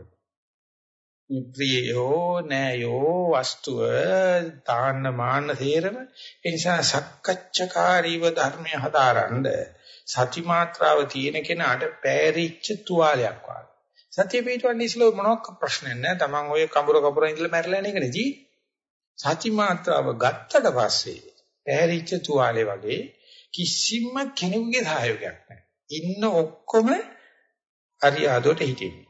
මේ ප්‍රියෝ නෑයෝ වස්තුව තාන්න මාන්න තේරම ඒ නිසා සක්කච්ඡකාරීව ධර්මය හදාරන්න සති මාත්‍රාව තියෙන කෙනාට පෑරිච්ච තුවාලයක් වගේ. සතිය පිටවන්නේ ඉස්සෙල්ලා මොනවක් ප්‍රශ්නයක් නැහැ. Taman ඔය කඹර කඹර ඉඳලා මැරලා යන එක නෙදී. සති මාත්‍රාව ගත්තට පස්සේ පැහැරිච්ච තුවාලේ වගේ කිසිම කෙනෙකුගේ සහයෝගයක් නැහැ. ඉන්න ඔක්කොම හරියාදුවට හිටින්නේ.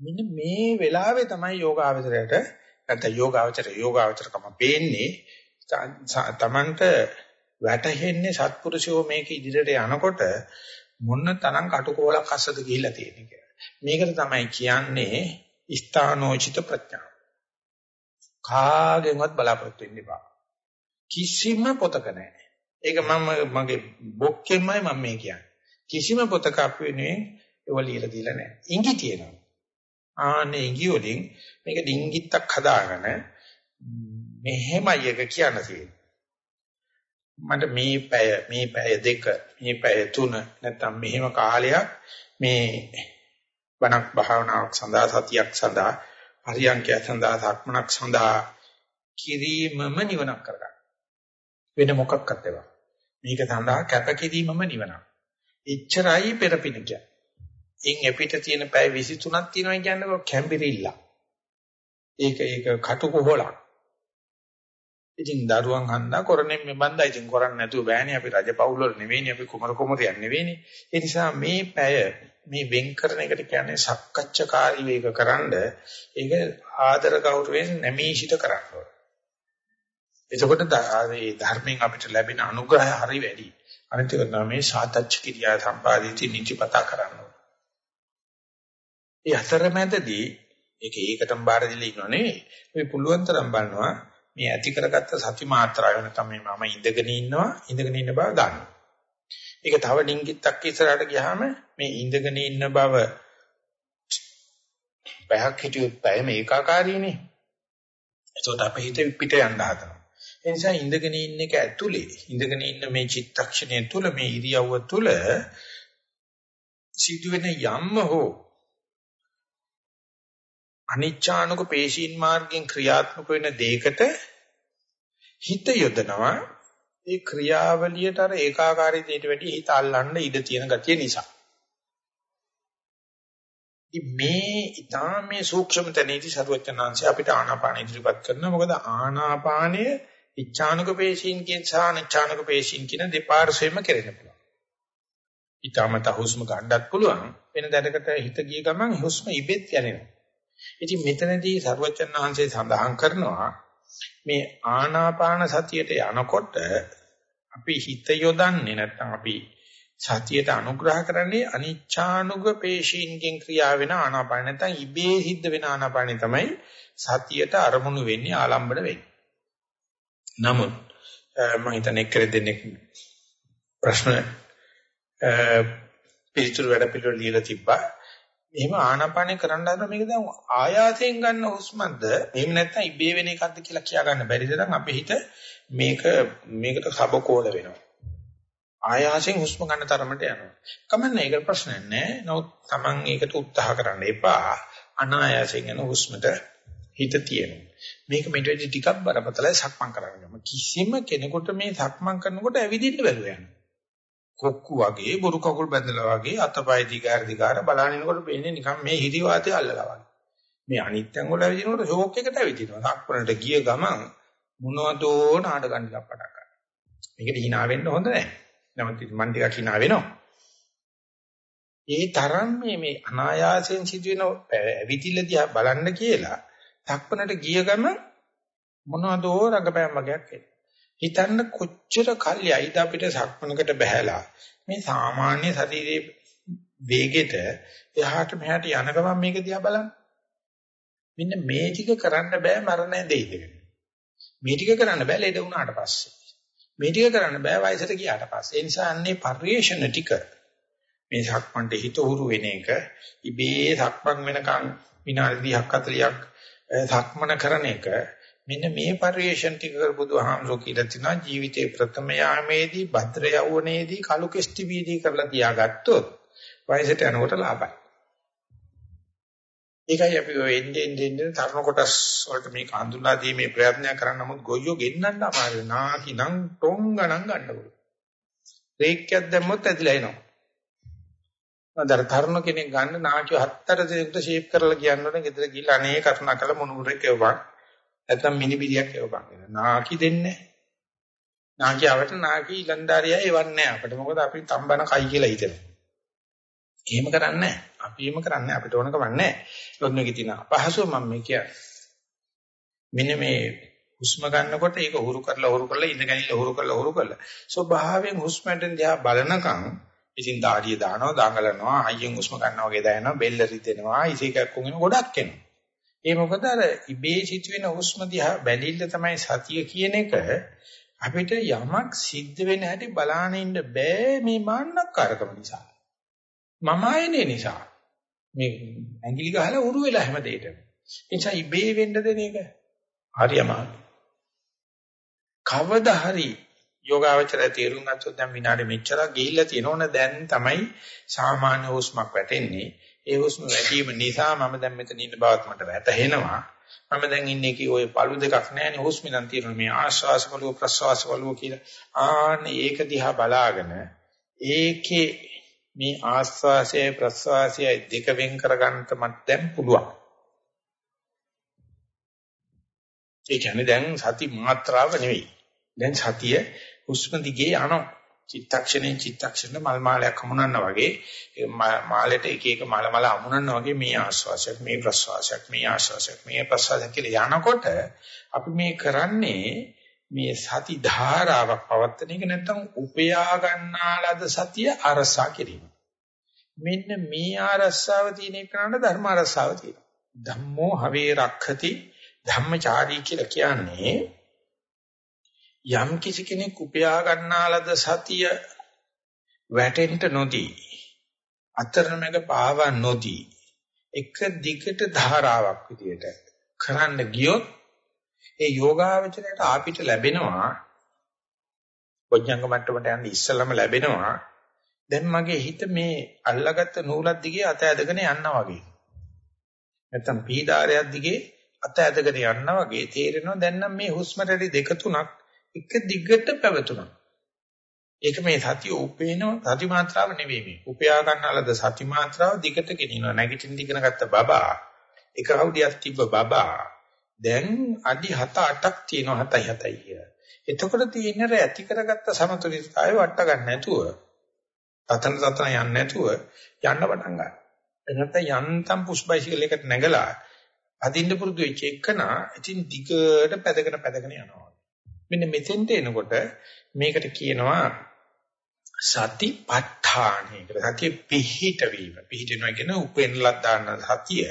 මෙන්න මේ වෙලාවේ තමයි යෝගාවචරයට නැත්නම් යෝගාවචර යෝගාවචරකම පේන්නේ තමන්ට වැටහෙන්නේ සත්පුරුෂයෝ මේක ඉදිරියට යනකොට මොන තරම් කටුකොලක් අස්සද ගිහිල්ලා තියෙන්නේ කියලා. මේකට තමයි කියන්නේ ස්ථානෝචිත ප්‍රඥාව. කාගෙන්වත් බලාපොරොත්තු වෙන්න එපා. කිසිම පොතක නැහැ. ඒක මම මගේ බොක්කෙන්මයි මම මේ කියන්නේ. කිසිම පොතක අපි වෙනුවෙන් ඒව ලියලා දීලා නැහැ. ඉඟි තියෙනවා. ආනේ ඉඟි වලින් මේක ඩිංගිත්තක් හදාගෙන මෙහෙමයි එක කියන්න තියෙන්නේ. මට මේ පැය මේ පැය දෙක මේ පැය තුන නැත්තම් මෙහෙම කාලයක් මේ වණක් භාවනාවක් සඳහා සතියක් සඳහා පරියන්කය සඳහා ධක්මනක් සඳහා කිරීමම නිවනක් කරගන්න. වෙන මොකක්වත් ඒවා. මේක සඳහා කැපකිරීමම නිවනක්. එච්චරයි පෙරපින කියන්නේ. ඉන් එපිට තියෙන පැය 23ක් තියෙනවා කියන්නේ කැම්බිරිල්ල. ඒක ඒක කටුකොහලක්. ඉතින් දරුවන් හන්දා කරන්නේ මේ බන්දා ඉතින් කරන්නේ නැතුව බෑනේ අපි රජපෞල් වල නෙවෙයිනේ අපි කුමර කුමරියන් නෙවෙයිනේ. ඒ නිසා මේ පැය මේ වෙන් කරන එකට කියන්නේ සක්කච්ඡාකාරී වේගකරනද ඒක ආදර ගෞරවයෙන් නැමීෂිත කරන්න ඕන. එතකොට මේ ධර්මයෙන් අපිට ලැබෙන අනුග්‍රහය හරි වැඩි. අනිත් එක තමයි සාතච්ච කිරියා සම්පාදිත නිතිපතා කරන්න ඕන. ඒ අතරමැදදී ඒක ඒකටම බාර දීලා ඉන්නව නෙවෙයි. මේ පුළුවන් තරම් බලනවා මේ ඇති කරගත්ත සති මාත්‍රාව වෙන තමයි මම ඉඳගෙන ඉන්නවා ඉඳගෙන ඉන්න බව ගන්නවා. ඒක තව ඩිංගිත්තක් ඉස්සරහට ගියාම මේ ඉඳගෙන ඉන්න බව පැයක් හිටියොත් පැය මේකාකාරීනේ. ඒකට අපේ හිත පිට යන්න හදනවා. ඒ නිසා ඉඳගෙන ඉන්න එක ඇතුලේ ඉඳගෙන ඉන්න මේ චිත්තක්ෂණය තුල මේ ඉරියව්ව තුල සිදුවෙන යම්ම හෝ අනිච්ඡානුක පේශීන් මාර්ගයෙන් ක්‍රියාත්මක වෙන දෙයකට හිත යොදනවා ඒ ක්‍රියාවලියට අර ඒකාකාරීත්වයට වැඩි හිත අල්ලන්න ඉඩ තියෙන ගතිය නිසා. ඉතින් මේ ඊටාම මේ සූක්ෂම තැනේදී සරුවචනාංශය අපිට ආනාපාන ඉදිරිපත් කරනවා. මොකද ආනාපානය ඉච්ඡානුක පේශීන් කියන සහ අනිච්ඡානුක පේශීන් කියන දෙපාර්ශ්වෙම කෙරෙන්න පුළුවන්. ඊටමත හුස්ම ගන්නත් පුළුවන්. වෙන දැනකට හිත ගිය ගමන් හුස්ම ඉබෙත් යනවා. ඉතින් මෙතනදී සරුවචනාංශය සඳහන් කරනවා මේ ආනාපාන සතියට යනකොට අපි හිත යොදන්නේ නැත්නම් අපි සතියට අනුග්‍රහ කරන්නේ අනිච්ඡානුග පේශීන්ගෙන් ක්‍රියා වෙන ආනාපාන නැත්නම් ඉබේ සිද්ධ වෙන ආනාපානෙ තමයි සතියට අරමුණු වෙන්නේ ආලම්බන වෙන්නේ. නමුත් මම හිතන්නේ එක්කෙනෙක් දෙන්නෙක් ප්‍රශ්න පිළිතුරු වැඩ පිළිවෙල ලියලා තිබ්බා. එහෙම ආනාපානෙ කරන්න හදන මේක දැන් ආයාසයෙන් ගන්න හුස්මක්ද? එහෙම නැත්නම් ඉබේ වෙන එකක්ද කියලා කියා ගන්න බැරිද නම් අපේ හිත මේක මේකට සබකෝල වෙනවා. ආයාසයෙන් හුස්ම ගන්න තරමට යනවා. කමන්නේ ඒක ප්‍රශ්නයක් නෑ නමුත් Taman ඒකට උත්සාහ කරන්න එපා. අනායාසයෙන් යන හුස්මට හිත තියෙනවා. මේක මෙට වැඩි ටිකක් බරපතලයි සක්මන් කරන්න. කිසිම කෙනෙකුට මේ සක්මන් කරනකොට ඇවිදින්න බැරුව යනවා. කොක්කු වගේ බොරු කකුල් බැඳලා වගේ අතපය දිගාර දිගාර බලනිනකොට පේන්නේ නිකන් මේ හිරි වාතය අල්ලලා වගේ. මේ අනිත්යන් වල ඇවිදිනකොට ෂෝක් එකට ඇවිදිනවා. සක්පරණට ගිය ගමන් මොනවදෝ නාඩගම් ටිකක් පටන් ගන්නවා. මේකට hina වෙන්න හොඳ නැහැ. නමුත් මන් ටිකක් hina වෙනවා. ඒ තරම් මේ මේ අනායාසයෙන් සිදුවෙන ඇවිදිල්ල දිහා බලන්න කියලා තක්පනට ගිය ගම මොනවදෝ රඟපෑම් වගේක් එනවා. හිතන්න කොච්චර කල්යයිද අපිට සක්මනකට බහැලා මේ සාමාන්‍ය ශරීරයේ වේගෙට එහාට මෙහාට යන ගමන් මේක දිහා බලන්න. මෙන්න මේ ටික කරන්න බෑ මරණය දෙයිද. මේ ටික කරන්න බෑ ලෙඩ වුණාට පස්සේ. මේ ටික කරන්න බෑ වයසට ගියාට පස්සේ. ඒ නිසා අන්නේ පරිේශන ටික මේ සක්මන්ට හිත උරු වෙන එක ඉබේ සක්මන් වෙනකන් විනාඩි 30ක් 40ක් සක්මන කරන එක මෙන්න මේ පරිේශන ටික කරපුදුහාමසෝ කියලා තිනා ජීවිතේ ප්‍රථම යාමේදී භද්‍ර යවුණේදී කලු කෙස්ටි වීදී කරලා තියාගත්තොත් වයසට යනකොට ලාභයි. ඒකයි අපි ඔය එන්නේ එන්නේ තරණ කොටස් වලට මේක හඳුනා දීමේ ප්‍රයත්නය කරන්න නමුත් ගොයියෝ ගෙන්නන්න අමාරුයි. නාකි නම් ටොං ගණන් ගන්න පුළුවන්. රේක්කයක් දැම්මොත් ඇදිලා එනවා. අnder තරණ කෙනෙක් ගන්න නාකිය හතර දෙනෙක්ට ෂේප් කරලා කියනවනේ ගෙදර ගිහලා අනේ කරුණා කළ මොනුරෙක් එවපන්. නැත්තම් මිනිබිරියක් එවපන්. නාකි දෙන්නේ නාකියවට නාකි ඉලන්දාරියා එවන්නේ අපිට. මොකද අපි තම්බන කයි කියලා හිතෙනවා. එහෙම කරන්නේ නැහැ. අපි එහෙම කරන්නේ අපිට ඕන කමක් නැහැ. ඒත් මේකේ තියෙන අපහසුව මම මේ කියන්නේ. මෙන්න මේ හුස්ම ගන්නකොට ඒක හුරු කරලා හුරු කරලා ඉඳගනින්න හුරු කරලා හුරු කරලා ස්වභාවයෙන් හුස්මෙන් දිහා බලනකම් ඉතින් දාඩිය දානවා දඟලනවා අයියෙන් හුස්ම ගන්නවා වගේ දැනෙනවා බෙල්ල රිදෙනවා ඉසිකක් කුඟින ගොඩක් එනවා. ඒ මොකද අර ඉබේ සිදුවෙන හුස්ම දිහා බැලිල්ල තමයි සතිය කියන එක අපිට යමක් සිද්ධ වෙන හැටි බලාගෙන ඉන්න බෑ මේ මාන්නක්කාරකම නිසා. මම ආයනේ නිසා. මේ ඇඟිලි ගහලා උරු වෙලා හැම දෙයකම. ඒ නිසා ඉබේ වෙන්න දෙන එක හරියම. කවදා හරි යෝගාවචරය තේරුම් ගත්තොත් දැන් විනාඩි මෙච්චරක් ගිහිල්ලා තියෙනවනේ දැන් තමයි සාමාන්‍ය හුස්මක් වැටෙන්නේ. ඒ හුස්ම වැටීම නිසා මම දැන් මෙතන ඉන්න බවත් මට වැටහෙනවා. මම දැන් ඉන්නේ කී ඔය පළු දෙකක් නැහැනේ හුස්ම නම් තියෙනවා මේ ආශ්වාස බලුව ප්‍රශ්වාස බලුව කියලා. ආන්න ඒක දිහා බලාගෙන ඒකේ මේ ආස්වාසය ප්‍රස්වාසය දෙක වෙන් කරගන්න මට දැන් පුළුවන්. ඒ කියන්නේ දැන් සති මාත්‍රාව නෙවෙයි. දැන් සතිය හුස්ම දිගේ යනවා. චිත්තක්ෂණේ චිත්තක්ෂණ මල් මාලයක් හමුනනවා වගේ මාලෙට එක එක මල මල හමුනනවා වගේ මේ ආස්වාසයක් මේ ප්‍රස්වාසයක් මේ ආස්වාසයක් මේ ප්‍රස්වාසයක් කියලා යනකොට අපි මේ කරන්නේ මේ සති ධාරාවක් පවත්තන එක නැත්නම් උපයා ගන්නාලද සතිය අරසා කිරීම. මෙන්න මේ ආරස්සාව තියෙන එකනට ධර්ම ආරස්සාව තියෙනවා. ධම්මෝ හවේ රක්ඛති ධම්මචාරී කියලා කියන්නේ යම් කිසි කෙනෙක් උපයා ගන්නාලද සතිය වැටෙන්න නොදී අතරමැග පාව නොදී එක දිගට ධාරාවක් විදියට කරන්න ගියොත් ඒ යෝගාවචරයට ආපිට ලැබෙනවා පොඥංග මට්ටමට යන්න ඉස්සලම ලැබෙනවා දැන් මගේ හිත මේ අල්ලාගත්ත නූලක් දිගේ අත ඇදගෙන යනවා වගේ. නැත්තම් පීඩාරයක් දිගේ අත ඇදගෙන යනවා වගේ තේරෙනවා දැන් නම් මේ හුස්ම රැලි දෙක තුනක් එක දිගට පැවතුණා ඒක මේ සතිය උපේන සති මාත්‍රාව නෙවෙයි මේ උපයා ගන්නලද සති මාත්‍රාව දිගට ගෙනියනවා නැගිටින්න ඉගෙන ගත්ත බබා එක කවුඩියක් තිබ්බ බබා දැන් අඩි 7 8ක් තියෙනවා 7යි 7යි කියලා. එතකොට තියෙන්නේ ඇති කරගත්ත සමතුලිතතාවය වට ගන්න නැතුව තතන තතන යන්නේ නැතුව යන්න පටන් ගන්නවා. එනත යන්තම් පුෂ් බයිසිකල් එකට නැගලා අදින්න පුරුදු වෙච්ච එකනා ඉතින් දිගට පැදගෙන පැදගෙන යනවා. මෙන්න මෙතෙන්ට එනකොට මේකට කියනවා සතිපට්ඨානයි කියලා. සතිය පිහිට වීම. පිහිටනවා කියන උපෙන්ලක් දාන්න සතිය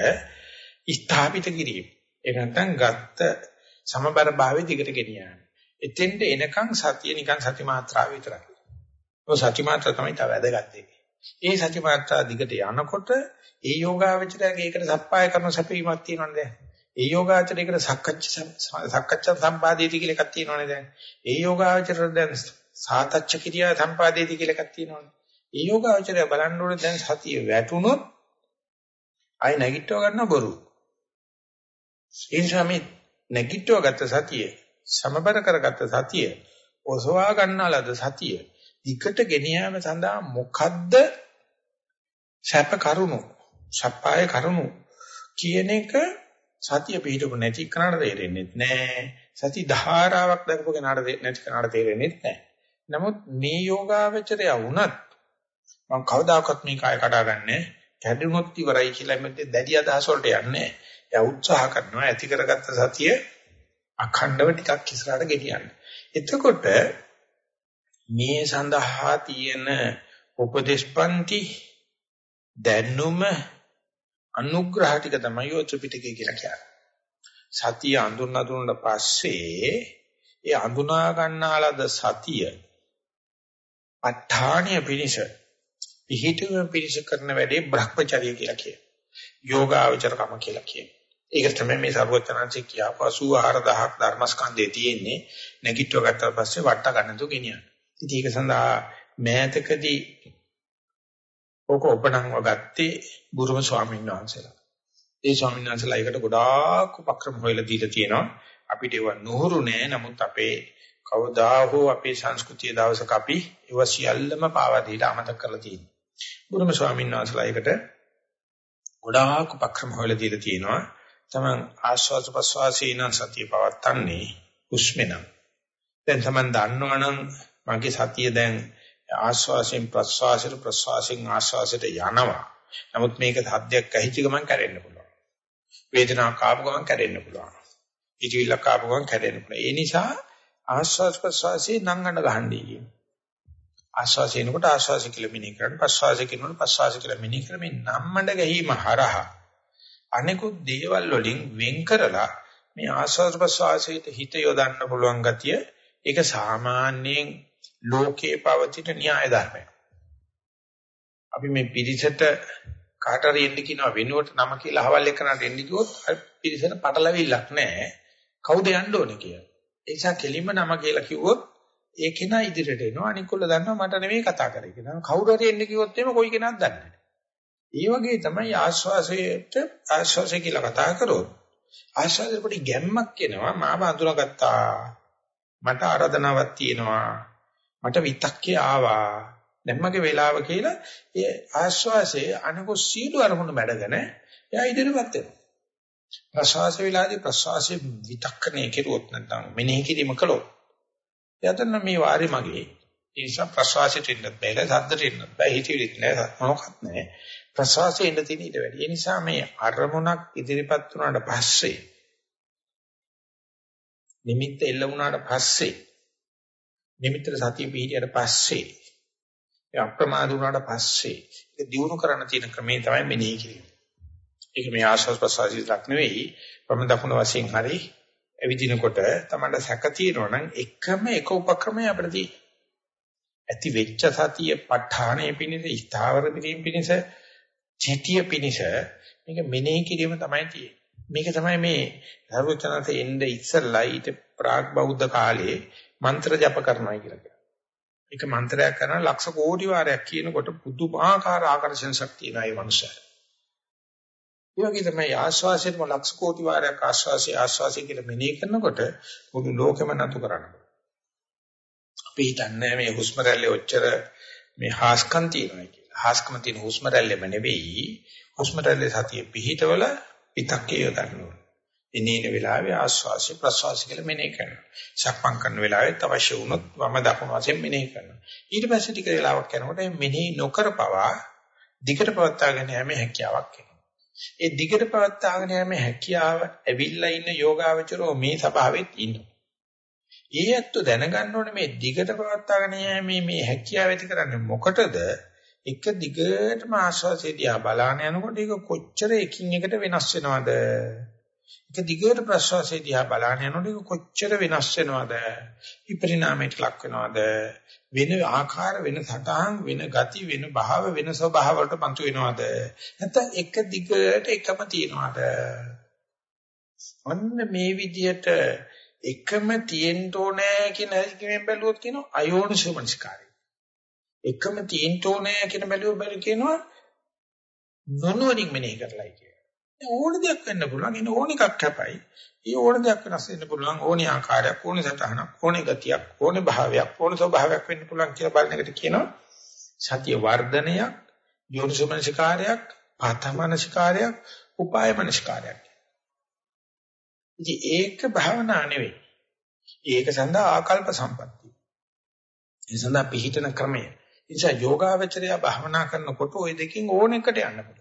ස්ථාපිත කිරීම. ඒක නැත්නම් ගත්ත සමබර භාවයේ දිගට ගෙනියන්න. එතෙන්ට එනකන් සතිය නිකන් සති මාත්‍රාව විතරයි. ඔය සති මාත්‍රා තමයි තව වැදගත් දෙයක්. ඒ සති මාත්‍රා දිගට යනකොට ඒ යෝගාවචරයේ ඒකට සප්පාය කරන සැපීමක් තියෙනවනේ දැන්. ඒ යෝගාචරයේකට සක්කච්ඡ සක්කච්ඡ සම්පාදේති කියලා එකක් තියෙනවනේ දැන්. ඒ යෝගාචරය දැන් සාතච්ඡ කිරියා සම්පාදේති කියලා එකක් තියෙනවනේ. ඒ යෝගාචරය බලන්න ඕනේ දැන් සතිය වැටුනොත් ආයි නැගිටව ගන්න බොරු. ඒ නිසා මේ නැගිටව ගත්ත සතිය සමබර කරගත්ත සතිය ඔසවා ගන්නාලද සතිය ඉකට ගෙන යාම සඳහා මොකද්ද සැප කරුණු සප්පාය කරුණු කියන එක සතිය පිටුපු නැති කනට තේරෙන්නේ නැහැ සති ධාරාවක් දක්ව කෙනාට නැති කනට තේරෙන්නේ නැහැ නමුත් මේ යෝගාවචරය වුණත් මම කවදාකවත් මේ කාය කඩාගන්නේ කැඩුනොත් ඉවරයි කියලා මෙතේ දැඩි අදහස වලට යන්නේ. එයා උත්සාහ කරනවා ඇති කරගත්ත සතිය අඛණ්ඩව ටිකක් ඉස්සරහට ගෙනියන්න. එතකොට මේ සඳහා තියෙන උපදේශපන්ති දැනුම අනුග්‍රහ ටික තමයි ඔය ත්‍රිපිටකය කියලා කියන්නේ. සතිය අඳුන අඳුනට පස්සේ ඒ අඳුනා ගන්නාලද සතිය ප ဋ ාණිය පිනිස පිහිටුම පිනිස කරන වැඩේ Brahmacharya කියලා කියනවා. යෝගාවචරකම කියලා කියනවා. ඒක තමයි මේ සරුවචනන්සේ කියාපු 84000ක් ධර්මස්කන්ධේ තියෙන්නේ. නැගිටව ගත්තා පස්සේ වට ගන්න තු ගෙනියන්න. ඉතින් ඒක සඳහා මෑතකදී ඕක උපනංව ගත්තේ බුරුම ස්වාමීන් වහන්සේලා. ඒ ස්වාමීන් වහන්සේලා ඒකට ගොඩාක් උපක්‍රම හොයලා දීලා තියෙනවා. අපිට ඒව නුහුරු නෑ. නමුත් අපේ කවදා හෝ අපේ සංස්කෘතිය දවසක අපි ඒව සියල්ලම පාවා දීලා අමතක කරලා තියෙනවා. බුදුම ස්වාමීන් වහන්සේලා ඒකට ගොඩාක් උපක්‍රම හොයලා දීලා තියෙනවා. තමන් ආශ්වාස ප්‍රශ්වාසීන සතිය පවත්තන්නේ උස්මෙනම්. දැන් තමන් දන්නවනම් මගේ සතිය දැන් ආශ්වාසයෙන් ප්‍රශ්වාසයට ප්‍රශ්වාසයෙන් ආශ්වාසයට යනවා. නමුත් මේක සද්දයක් ඇහිච්ච ගමන් කැරෙන්න පුළුවන්. වේදනාවක් ආපු ගමන් කැරෙන්න පුළුවන්. ඉතිවිල්ලක් ආපු ගමන් කැරෙන්න පුළුවන්. ඒ නිසා ආශ්වාස ප්‍රශ්වාසයේ නංගන්න ගහන්නේ කියනවා. ආශ්වාසයෙන්කොට ආශ්වාස කියලා මිනී කරන්න ප්‍රශ්වාස කියනකොට ප්‍රශ්වාස කියලා මිනී කරමින් නම්මඩ ගැහිම හරහා අනිකුත් දේවල් වලින් වෙන් කරලා මේ ආශ්වාස ප්‍රශ්වාසයට හිත යොදන්න පුළුවන් ගතිය ඒක සාමාන්‍යයෙන් ලෝකේ පවතින න්‍යාය ධර්මයක්. අපි මේ පිරිසට කාට හරි එන්න කියනවා වෙනුවට නම කියලා අහවල් එකනට එන්න කිව්වොත් පිරිසට පටලවිල්ලක් නැහැ. කවුද යන්න ඕනේ කියලා. ඒ නිසා කෙලින්ම නම කියලා කිව්වොත් ඒ කෙනා ඉදිරියට එනවා අනිකුල්ල දන්නවා මට නෙමෙයි කතා කරේ කියලා. කවුරු හරි එන්න කිව්වොත් එimhe කොයි කෙනාත් දන්නේ නැහැ. ඒ වගේ තමයි ආශ්වාසයට ආශ්වාසය කියලා කතා කරොත් ආශ්වාසයට පොඩි ගැම්මක් එනවා මාව අඳුරගත්තා. මට ආරාධනාවක් තියෙනවා. මට විතක්කේ ආවා. දැන් මගේ වෙලාව කියලා ඒ ආශ්වාසයේ අනිකෝ සීළු අරමුණු මැඩගෙන එයා ඉදිරියපත් වෙනවා. ප්‍රශ්වාස වේලාදී ප්‍රශ්වාසයේ විතක්කනේ කෙරුවොත් නැත්නම් මෙනෙහි කිරීම කළොත් එයාටන මේ වාරේ මගේ ඒ නිසා ප්‍රශ්වාසයට එන්නත් බෑ සද්දට එන්නත් බෑ හිතවිලිත් නෑ මොනවත් නෑ ප්‍රශ්වාසයේ ඉන්න තියෙන ඊට වැඩි ඒ නිසා මේ අරමුණක් ඉදිරිපත් වුණාට පස්සේ නිමිත්ත එල්ල වුණාට පස්සේ නිමිත්තට සතිය පිහිටියට පස්සේ ඒ අප්‍රමාද වුණාට පස්සේ ඒක දිනු කරන්න තියෙන ක්‍රමේ තමයි මෙනෙහි කිරීම. ඒක මේ ආශ්වාස ප්‍රශ්වාසයක් නෙවෙයි වම දකුණ වශයෙන් හරි එවිදිනකොට තමයි සැක තියෙනවා නම් එකම එක උපක්‍රමය අපිට තියෙන්නේ. ඇති වෙච්ච සතිය ප ဋ ාණය පිණිස ස්ථාවර කිරීම පිණිස චිතිය පිණිස මේක මෙනෙහි කිරීම තමයි තියෙන්නේ. මේක තමයි මේ ධර්මචනතේ එnde ඉස්සල්ලා ඊට ප්‍රාග් බෞද්ධ කාලේ මන්ත්‍ර ජප කරනවා කියලා කියනවා. ඒක මන්ත්‍රයක් කරන ලක්ෂ කෝටි වාරයක් කියනකොට පුදුමාකාර ආකර්ෂණ ශක්තිය නයි මනුස්සයා. ඒ වගේ තමයි ආශ්වාසයෙන්ම ලක්ෂ කෝටි වාරයක් ආශ්වාසය ආශ්වාසය කියලා මෙනෙහි කරනකොට මුළු ලෝකෙම නතු කරන්න. අපි හිතන්නේ මේ හුස්ම රැල්ලේ ඔච්චර මේ හාස්කම් තියෙනවා කියලා. හාස්කම තියෙන හුස්ම රැල්ලෙම නෙවෙයි හුස්ම රැල්ලේ සතිය පිහිටවල පිටක්කේ යොදන්න ඕනේ. එනේන වෙලාවේ ආශ්වාසය ප්‍රශ්වාසය කියලා මෙනෙහි කරනවා. සක්මන් කරන වෙලාවෙත් අවශ්‍ය වුණොත් වම දකුණු වශයෙන් මෙනෙහි කරනවා. ඊට පස්සේ ටික වෙලාවක් යනකොට මෙනෙහි නොකර පවා දිගට පවත්වාගෙන යෑමේ හැකියාවක් එනවා. ඒ දිගට පවත්වාගෙන යෑමේ හැකියාව ඇවිල්ලා ඉන්න යෝගාවචරෝ මේ ස්වභාවෙත් ඉන්නවා. ඒ ඇත්ත දැනගන්න ඕනේ මේ දිගට පවත්වාගෙන යෑමේ මේ හැකියාව ඇති කරන්නේ මොකටද? එක දිගටම ආශ්වාසය දිහා බලාන යනකොට ඒක කොච්චර එකින් එකට වෙනස් වෙනවද? එක දිගට ප්‍රශ්වාසය දිහා බලාන යනකොට ඒක කොච්චර වෙනස් වෙනවද? විපරිණාමයට ලක් වෙනවද? වෙන ආකාර වෙන සටහන් වෙන ගති වෙන භාව වෙන ස්වභාව වලට පන්තු වෙනවද? නැත්නම් එක දිගට එකම තියනවද? අන්න මේ විදිහට එකම තියෙන්න ඕනේ කියන හැකියාවෙන් බැලුවොත් කියනවා අයෝනිසෝමනස්කාරය. එකම තියෙන්න ඕනේ කියන බැලුව බැල කියනවා නොනෝනින් මෙනෙහි කරලයි කියන. ඕන දෙයක් වෙන්න පුළුවන්. ඉන ඕන එකක් කැපයි. ඒ ඕන දෙයක් වෙනස් වෙන්න පුළුවන්. ඕනි ආකාරයක්, ඕනි සතහනක්, ඕනි ගතියක්, ඕනි භාවයක්, ඕනි ස්වභාවයක් වෙන්න පුළුවන් කියලා බලන එකට කියනවා සතිය වර්ධනයක්, යෝනිසෝමනසිකාරයක්, පාතමනසිකාරයක්, උපායමනසිකාරයක්. ඉතින් ඒක භාවනා නෙවෙයි. ඒක සඳහා ආකල්ප සම්පත්තිය. ඒ සඳහා පිළිහිටන ක්‍රමය. නිසා යෝගාවචරය භාවනා කරනකොට ওই දෙකෙන් ඕන එකට යන්න පුළුවන්.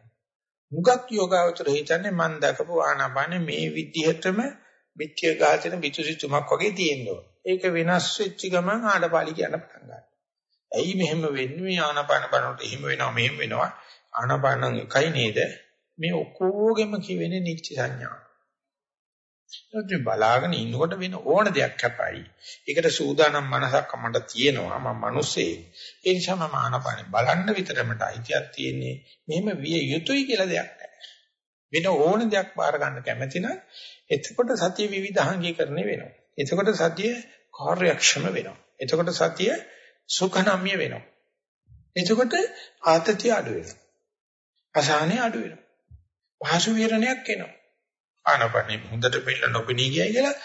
මුගක් යෝගාවචරය හිතන්නේ මන් දකපු ආනාපානේ මේ විදිහටම පිටිය ගාතන පිටුසිතුමක් වගේ තියෙනවා. ඒක වෙනස් වෙච්ච ගමන් ආඩපාලි කියන පටන් ගන්නවා. ඇයි මෙහෙම වෙන්නේ? මේ ආනාපාන බලනකොට එහෙම වෙනවා මෙහෙම වෙනවා. ආනාපානං එකයි නේද? මේ ඔක්කොගෙම කියවෙන්නේ නිච්ච සංඥා. ඒත් බලාගෙන ඉන්නකොට වෙන ඕන දෙයක් කැපයි. ඒකට සූදානම් මනසක් මට තියෙනවා. මම මිනිස්සේ. ඒ නිසා මම ආනාපානෙ බලන්න විතරමට අයිතියක් තියෙන්නේ. මෙහෙම විය යුතුයි කියලා දෙයක් නැහැ. වෙන ඕන දෙයක් බාර ගන්න කැමති නම් එතකොට සතිය විවිධාංගීකරණය වෙනවා. එතකොට සතිය කාර්යක්ෂම වෙනවා. එතකොට සතිය සුඛනම්‍ය වෙනවා. එතකොට ආතතිය අඩු වෙනවා. අසහනය අඩු වෙනවා. පහසු විහරණයක් එනවා. ආනපනේ හොඳට පිළ නොපෙනී ගියයි කියලා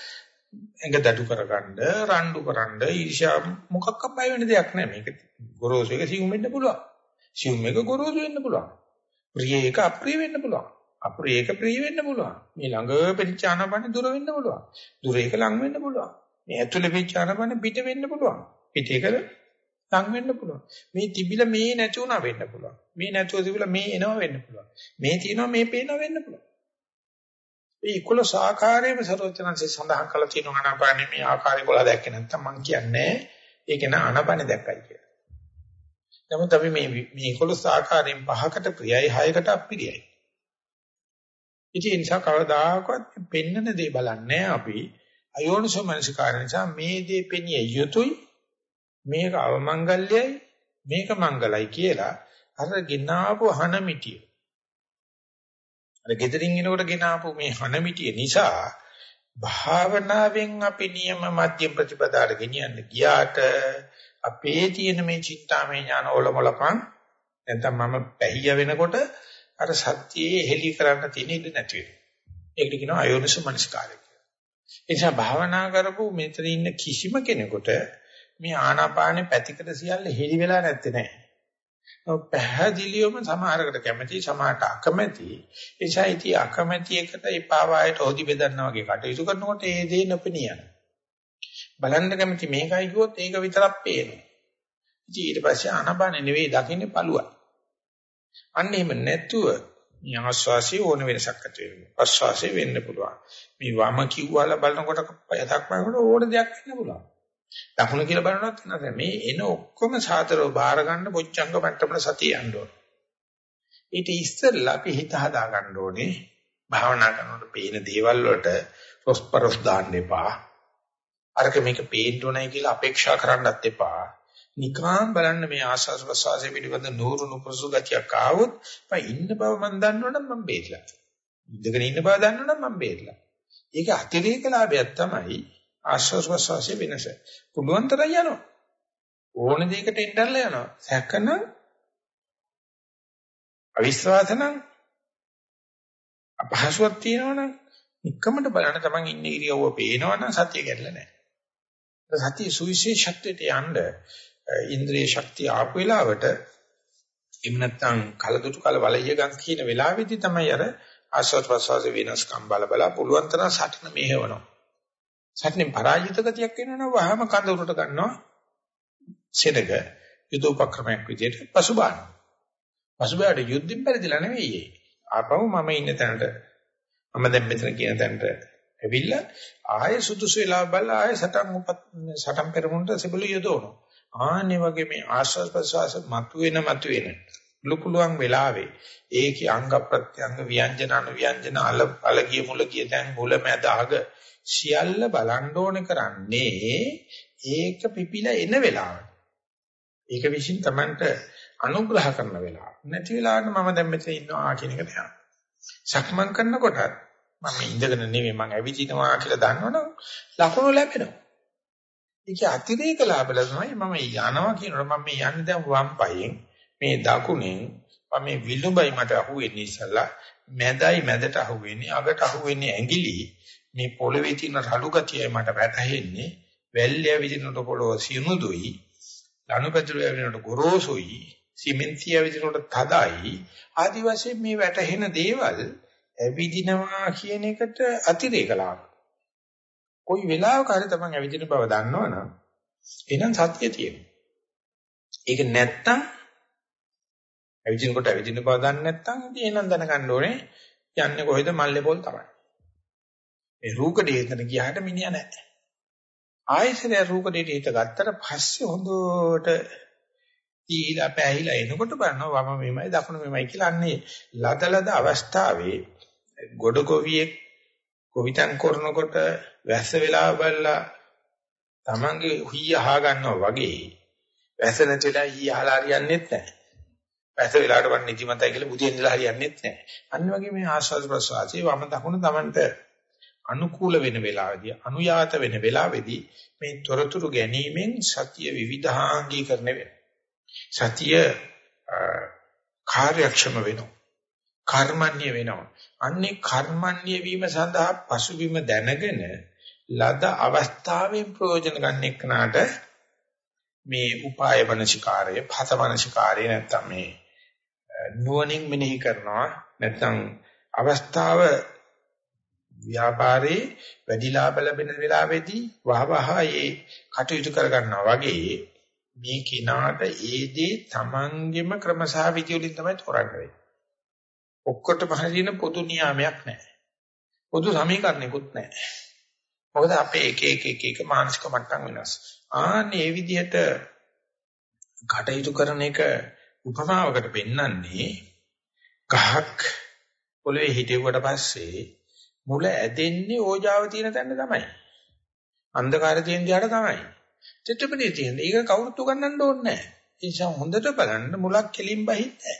ඇඟ දඩු කරගන්න, රණ්ඩු කරන්න, ඊර්ෂ්‍යා මොකක්ක බය වෙන දෙයක් නෑ. මේක ගොරෝසු එක සිවුම් වෙන්න පුළුවන්. සිවුම් එක ගොරෝසු වෙන්න පුළුවන්. ප්‍රිය එක අප්‍රිය වෙන්න පුළුවන්. අප්‍රිය එක ප්‍රිය වෙන්න පුළුවන්. මේ ළඟ පෙරිච්ච ආනපනේ දුර වෙන්න පුළුවන්. දුර එක ලඟ වෙන්න පුළුවන්. මේ ඇතුලේ වෙච්ච ආනපනේ පිට වෙන්න පුළුවන්. පිට එක ලඟ වෙන්න පුළුවන්. මේ තිබිලා මේ නැති වුණා වෙන්න පුළුවන්. මේ නැතුව තිබිලා මේ එනවා වෙන්න පුළුවන්. මේ තියෙනවා මේ පේනවා වෙන්න පුළුවන්. මේ 11 ආකාරයේම සරෝජනන්සේ සඳහන් කළා තියෙනවා ආනාපානෙ මේ ආකාරය කොලා දැක්කේ නැත්නම් මම කියන්නේ ඒක න ආනාපානෙ දැක්කයි කියලා. නමුත් අපි මේ මේ 11 ආකාරයෙන් පහකට ප්‍රියයි හයකට අප්‍රියයි. ඉතින් ඒ නිසා කවදාකවත් පෙන්නන දේ බලන්නේ අපි අයෝනිසෝ මනසිකාර නිසා මේ දේ පෙනිය යුතුයි මේක අවමංගල්‍යයි මේක මංගලයි කියලා අර ගිනාපු හන මිටිය අර gederin එනකොට ගෙනාපු මේ හනමිටිය නිසා භාවනාවෙන් අපි නියම මධ්‍යම ප්‍රතිපදාට ගෙනියන්න ගියාට අපේ තියෙන මේ චින්තාමය ඥාන ඔලොමලපන් නැත්නම් මම පැහිය වෙනකොට අර සත්‍යයේ හෙලි කරන්න තියෙන ඉඩ නැති වෙනවා. ඒකට කියනවා අයෝනිස මනස්කාරය කියලා. ඒ නිසා භාවනා කරපු මෙතන ඉන්න කිසිම කෙනෙකුට මේ ආනාපානේ පැතිකඩ සියල්ල හෙලි වෙලා නැත්තේ නෑ. පැහැදිලිවම සමහරකට කැමැති සමහරට අකමැති. එසා ඉති අකමැති එකට එපා වායට හොදි බෙදන්නා වගේ කටයුතු කරනකොට ඒ දේ නොපෙනියන. බලන්න කැමති මේකයි කිව්වොත් ඒක විතරක් පේනවා. ඉතින් ඊට පස්සේ ආනපාන නෙවෙයි දකින්නේ පළුවයි අන්න එහෙම නැතුව මේ ආස්වාසිය ඕන වෙනසක් ඇති වෙනවා. ආස්වාසිය වෙන්න පුළුවන්. මේ වම කිව්වාලා බලනකොට යතක් බලනකොට ඕන දෙයක් වෙන්න පුළුවන්. දකුණ කියලා බලනවත් නැහැ. මේ එන ඔක්කොම සාතරව බාර ගන්න බොච්චංග මට්ටමට සතිය යන්න ඕන. ඊට ඉස්සෙල්ලා අපි හිත හදා ගන්න ඕනේ. භාවනා කරනකොට පේන දේවල් වලට රොස්පරොස් දාන්න එපා. අරක මේක පේන්න ඕනයි කියලා අපේක්ෂා කරන්නත් එපා. නිකාම් බලන්න මේ ආස්වාද ප්‍රසවාසයේ පිළිබඳ නూరు නුපුරුසු ගතියක් ආවොත් මම ඉන්න බව මම දන්නවනම් මම බේරලා. ඉඳගෙන ඉන්න බව දන්නවනම් මම බේරලා. ඒක අතිරේක ලාභයක් තමයි ආශ්වාස ප්‍රශ්වාසයේ වෙනස. පුළුවන් තරම් යනවා. ඕන දෙයකට එන්නල්ලා යනවා. සැකන අවිශ්වාසනම් අපහසුවක් තියෙනවනම් නිකමට බලන්න තමන් ඉන්නේ ඉරියව්ව පේනවනම් සතිය ගැටලා නැහැ. සතිය සුවිශේෂත්වයට යන්න ඉන්ද්‍රිය ශක්තිය ආපු වෙලාවට එහෙම නැත්නම් කලදුතු කල වලయ్య ගම් කියන වෙලාවෙදි තමයි අර ආශ්වාස ප්‍රශ්වාස වෙනස්කම් බල බල පුළුවන් තරම් සටන මෙහෙවනවා. සටනේ පරාජිත ගතියක් වෙනවනම් වහම කඳ උරට ගන්නවා සෙනග යුද උපක්‍රමයක් විදිහට පසුබාන. පසුබාට යුද්ධින් පරිදිලා නෙවෙයි ඒ. ආපහු මම ඉන්න තැනට මම දැන් මෙතන කියන තැනට ඇවිල්ලා ආයෙ සුදුසු වෙලා බලලා ආයෙ සටන් උපත් සටන් පෙරමුණට සිබළු යොදවනවා. ආන්නේ වගේ මේ ආශ්වාස ප්‍රශ්වාස මතුවෙන මතුවෙන ලුකුලුවන් වෙලාවේ ඒකේ අංග ප්‍රත්‍යංග ව්‍යංජන අනු ව්‍යංජන අල අලගිය මුලගිය දැන් මුල මැද අග සියල්ල බලන්න ඕනේ කරන්නේ ඒක පිපිලා එන වෙලාවට. ඒක විශ්ින් Tamanට අනුග්‍රහ කරන වෙලාව. නැති වෙලාවට මම දැන් මෙතන ඉන්නවා කියන එක තමයි. සක්මන් කරනකොට මම ඉඳගෙන නෙමෙයි මම ඇවිදිනවා කියලා දන්නවනම් ලකුණු ලැබෙනවා. ඒක අතිරේක ලාභල තමයි මම යනවා කියනකොට මම මේ යන්නේ දැන් වම් පයෙන් මේ දකුණෙන් මම මේ විලුඹයි මට අහුවෙන්නේ ඉස්සලා මැදයි මැදට අහුවෙන්නේ අගට අහුවෙන්නේ ඇඟිලි මේ පොළවේ තියෙන රළු ගතියයි මට වැටහෙන්නේ වැල්ලිය විදිනට පොළව සිනුදුයි ලනුපැදුර විදිනට ගොරෝසුයි සිමෙන්තිය විදිනට තදයි ආදි වශයෙන් මේ වැටහෙන දේවල් ඇවිදිනවා කියන එකට අතිරේක ලාභ. කොයි වෙලාවක හරි තමන් ඇවිදින බව දන්නවනම් එහෙනම් සත්‍ය තියෙනවා. ඒක නැත්තම් ඇවිදිනකොට ඇවිදින බව දන්නේ නැත්තම් ඉතින් එහෙනම් දැනගන්න ඕනේ යන්නේ කොහෙද මල්ලේ පොල් තමයි. ඒ රූකඩේ එතන ගියාට මිනිහා නැහැ. ආයෙසර රූකඩේට හිත ගත්තට පස්සේ හොඳට තීලා පැහිලා එනකොට බලනවා වම මෙමය දකුණ මෙමය කියලා අන්නේ ලදලද අවස්ථාවේ ගොඩ කොවියෙක් කොවිතං කරනකොට වැස්ස වෙලා බලලා Tamange හීය අහා ගන්නවා වගේ වැස්ස නැතිලා හීය අහලා හරියන්නේත් නැහැ. වැස්ස වෙලාවට වන් නිදිමතයි කියලා බුදියෙන් ඉඳලා හරියන්නේත් නැහැ. අන්න වගේ මේ ආස්වාද ප්‍රසවාසයේ වම දකුණ Tamanට අනුකූල වෙන වෙලාවේදී අනුයාත වෙන වෙලාවේදී මේ තොරතුරු ගැනීමෙන් සතිය විවිධාංගීකරණය වෙනවා. සතිය කාර්යක්ෂම වෙනවා. කර්මන්‍ය වෙනවා. අන්නේ කර්මන්‍ය වීම සඳහා පසුබිම දැනගෙන ලද අවස්ථාවෙන් ප්‍රයෝජන ගන්න එක්කනට මේ උපාය වනසිකාරය, පත වනසිකාරය නැත්තම් මේ නුවණින් මෙනෙහි කරනවා නැත්තම් අවස්ථාව ව්‍යාපාරේ වැඩි ලාභ ලැබෙන වෙලාවේදී වහවහ ඒ කටයුතු කර ගන්නවා වගේ මේ කිනාට ඒ දේ තමන්ගෙම ක්‍රමසහ විදි වලින් තමයි තෝරන්නේ. ඔක්කොටම හරින පොදු නියාමයක් නැහැ. පොදු සමීකරණයක්වත් නැහැ. මොකද අපේ එක එක එක එක මානසික මට්ටම් වෙනස්. ආන්නේ මේ විදිහට කටයුතු කරන එක උපමාවකට පෙන්වන්නේ ගහක් පොළවේ හිටෙව්වට පස්සේ මුල ඇදෙන්නේ ඕජාව තියෙන තැන තමයි. අන්ධකාරය තියෙන දිහාට තමයි. චිත්‍රපටිය තියෙන. ඒක කවුරුත් උගන්නන්න ඕනේ නැහැ. ඒ නිසා හොඳට බලන්න මුලක් කෙලින් බහින්නේ